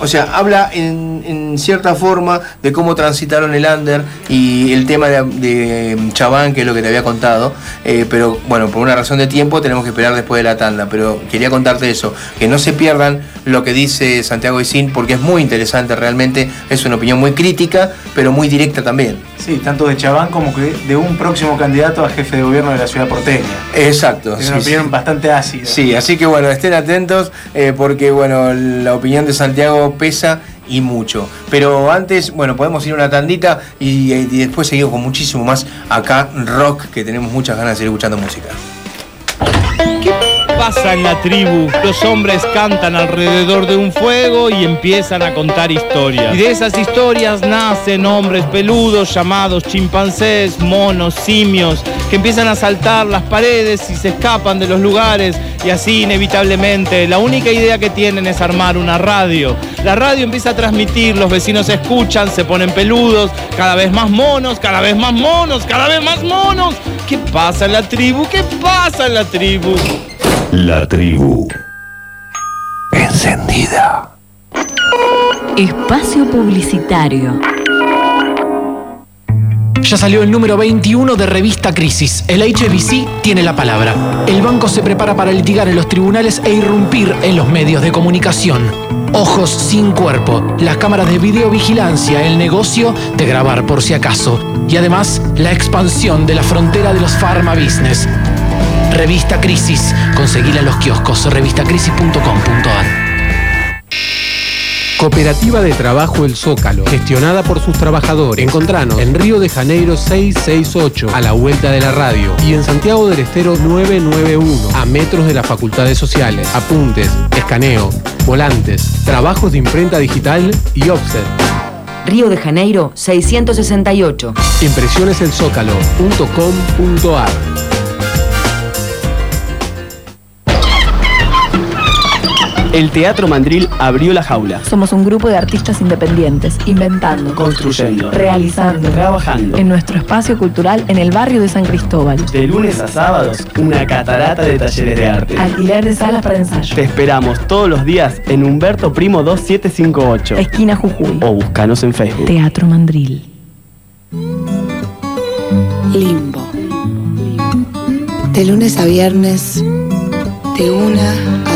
S13: O sea, habla en, en cierta forma de cómo transitaron el under y el tema de, de Chabán, que es lo que te había contado. Eh, pero bueno, por una razón de tiempo tenemos que esperar después de la tanda. Pero quería contarte eso, que no se pierdan lo que dice Santiago Isín, porque es muy interesante realmente. Es una opinión muy crítica, pero muy directa también.
S14: Sí, tanto de Chabán como que de un próximo candidato a jefe de gobierno de la ciudad porteña.
S13: Exacto.
S14: Es una
S13: sí,
S14: opinión
S13: sí.
S14: bastante ácida.
S13: Sí, así que bueno, estén atentos eh, porque bueno, la opinión de Santiago pesa y mucho. Pero antes, bueno, podemos ir a una tandita y, y después seguimos con muchísimo más acá rock que tenemos muchas ganas de seguir escuchando música.
S19: Pasa en la tribu? Los hombres cantan alrededor de un fuego y empiezan a contar historias. Y de esas historias nacen hombres peludos llamados chimpancés, monos, simios, que empiezan a saltar las paredes y se escapan de los lugares y así inevitablemente la única idea que tienen es armar una radio. La radio empieza a transmitir, los vecinos escuchan, se ponen peludos, cada vez más monos, cada vez más monos, cada vez más monos. ¿Qué pasa en la tribu? ¿Qué pasa en la tribu?
S32: La tribu. Encendida.
S33: Espacio Publicitario.
S30: Ya salió el número 21 de Revista Crisis. El HBC tiene la palabra. El banco se prepara para litigar en los tribunales e irrumpir en los medios de comunicación. Ojos sin cuerpo, las cámaras de videovigilancia, el negocio de grabar por si acaso. Y además, la expansión de la frontera de los pharma business. Revista Crisis. Conseguila en los kioscos revistacrisis.com.ar.
S34: Cooperativa de Trabajo El Zócalo, gestionada por sus trabajadores. Encontranos en Río de Janeiro 668, a la vuelta de la radio, y en Santiago del Estero 991, a metros de las facultades sociales. Apuntes, escaneo, volantes, trabajos de imprenta digital y offset.
S35: Río de Janeiro 668.
S34: Impresioneselsócalo.com.ar
S24: El Teatro Mandril abrió la jaula.
S1: Somos un grupo de artistas independientes, inventando,
S24: Construyendo.
S1: realizando,
S24: Trabajando.
S1: en nuestro espacio cultural en el barrio de San Cristóbal.
S24: De lunes a sábados, una catarata de talleres de arte.
S1: Alquiler de salas para ensayo.
S24: Te esperamos todos los días en Humberto Primo 2758.
S1: Esquina Jujuy.
S24: O búscanos en Facebook.
S1: Teatro Mandril.
S20: Limbo. De lunes a viernes, de una a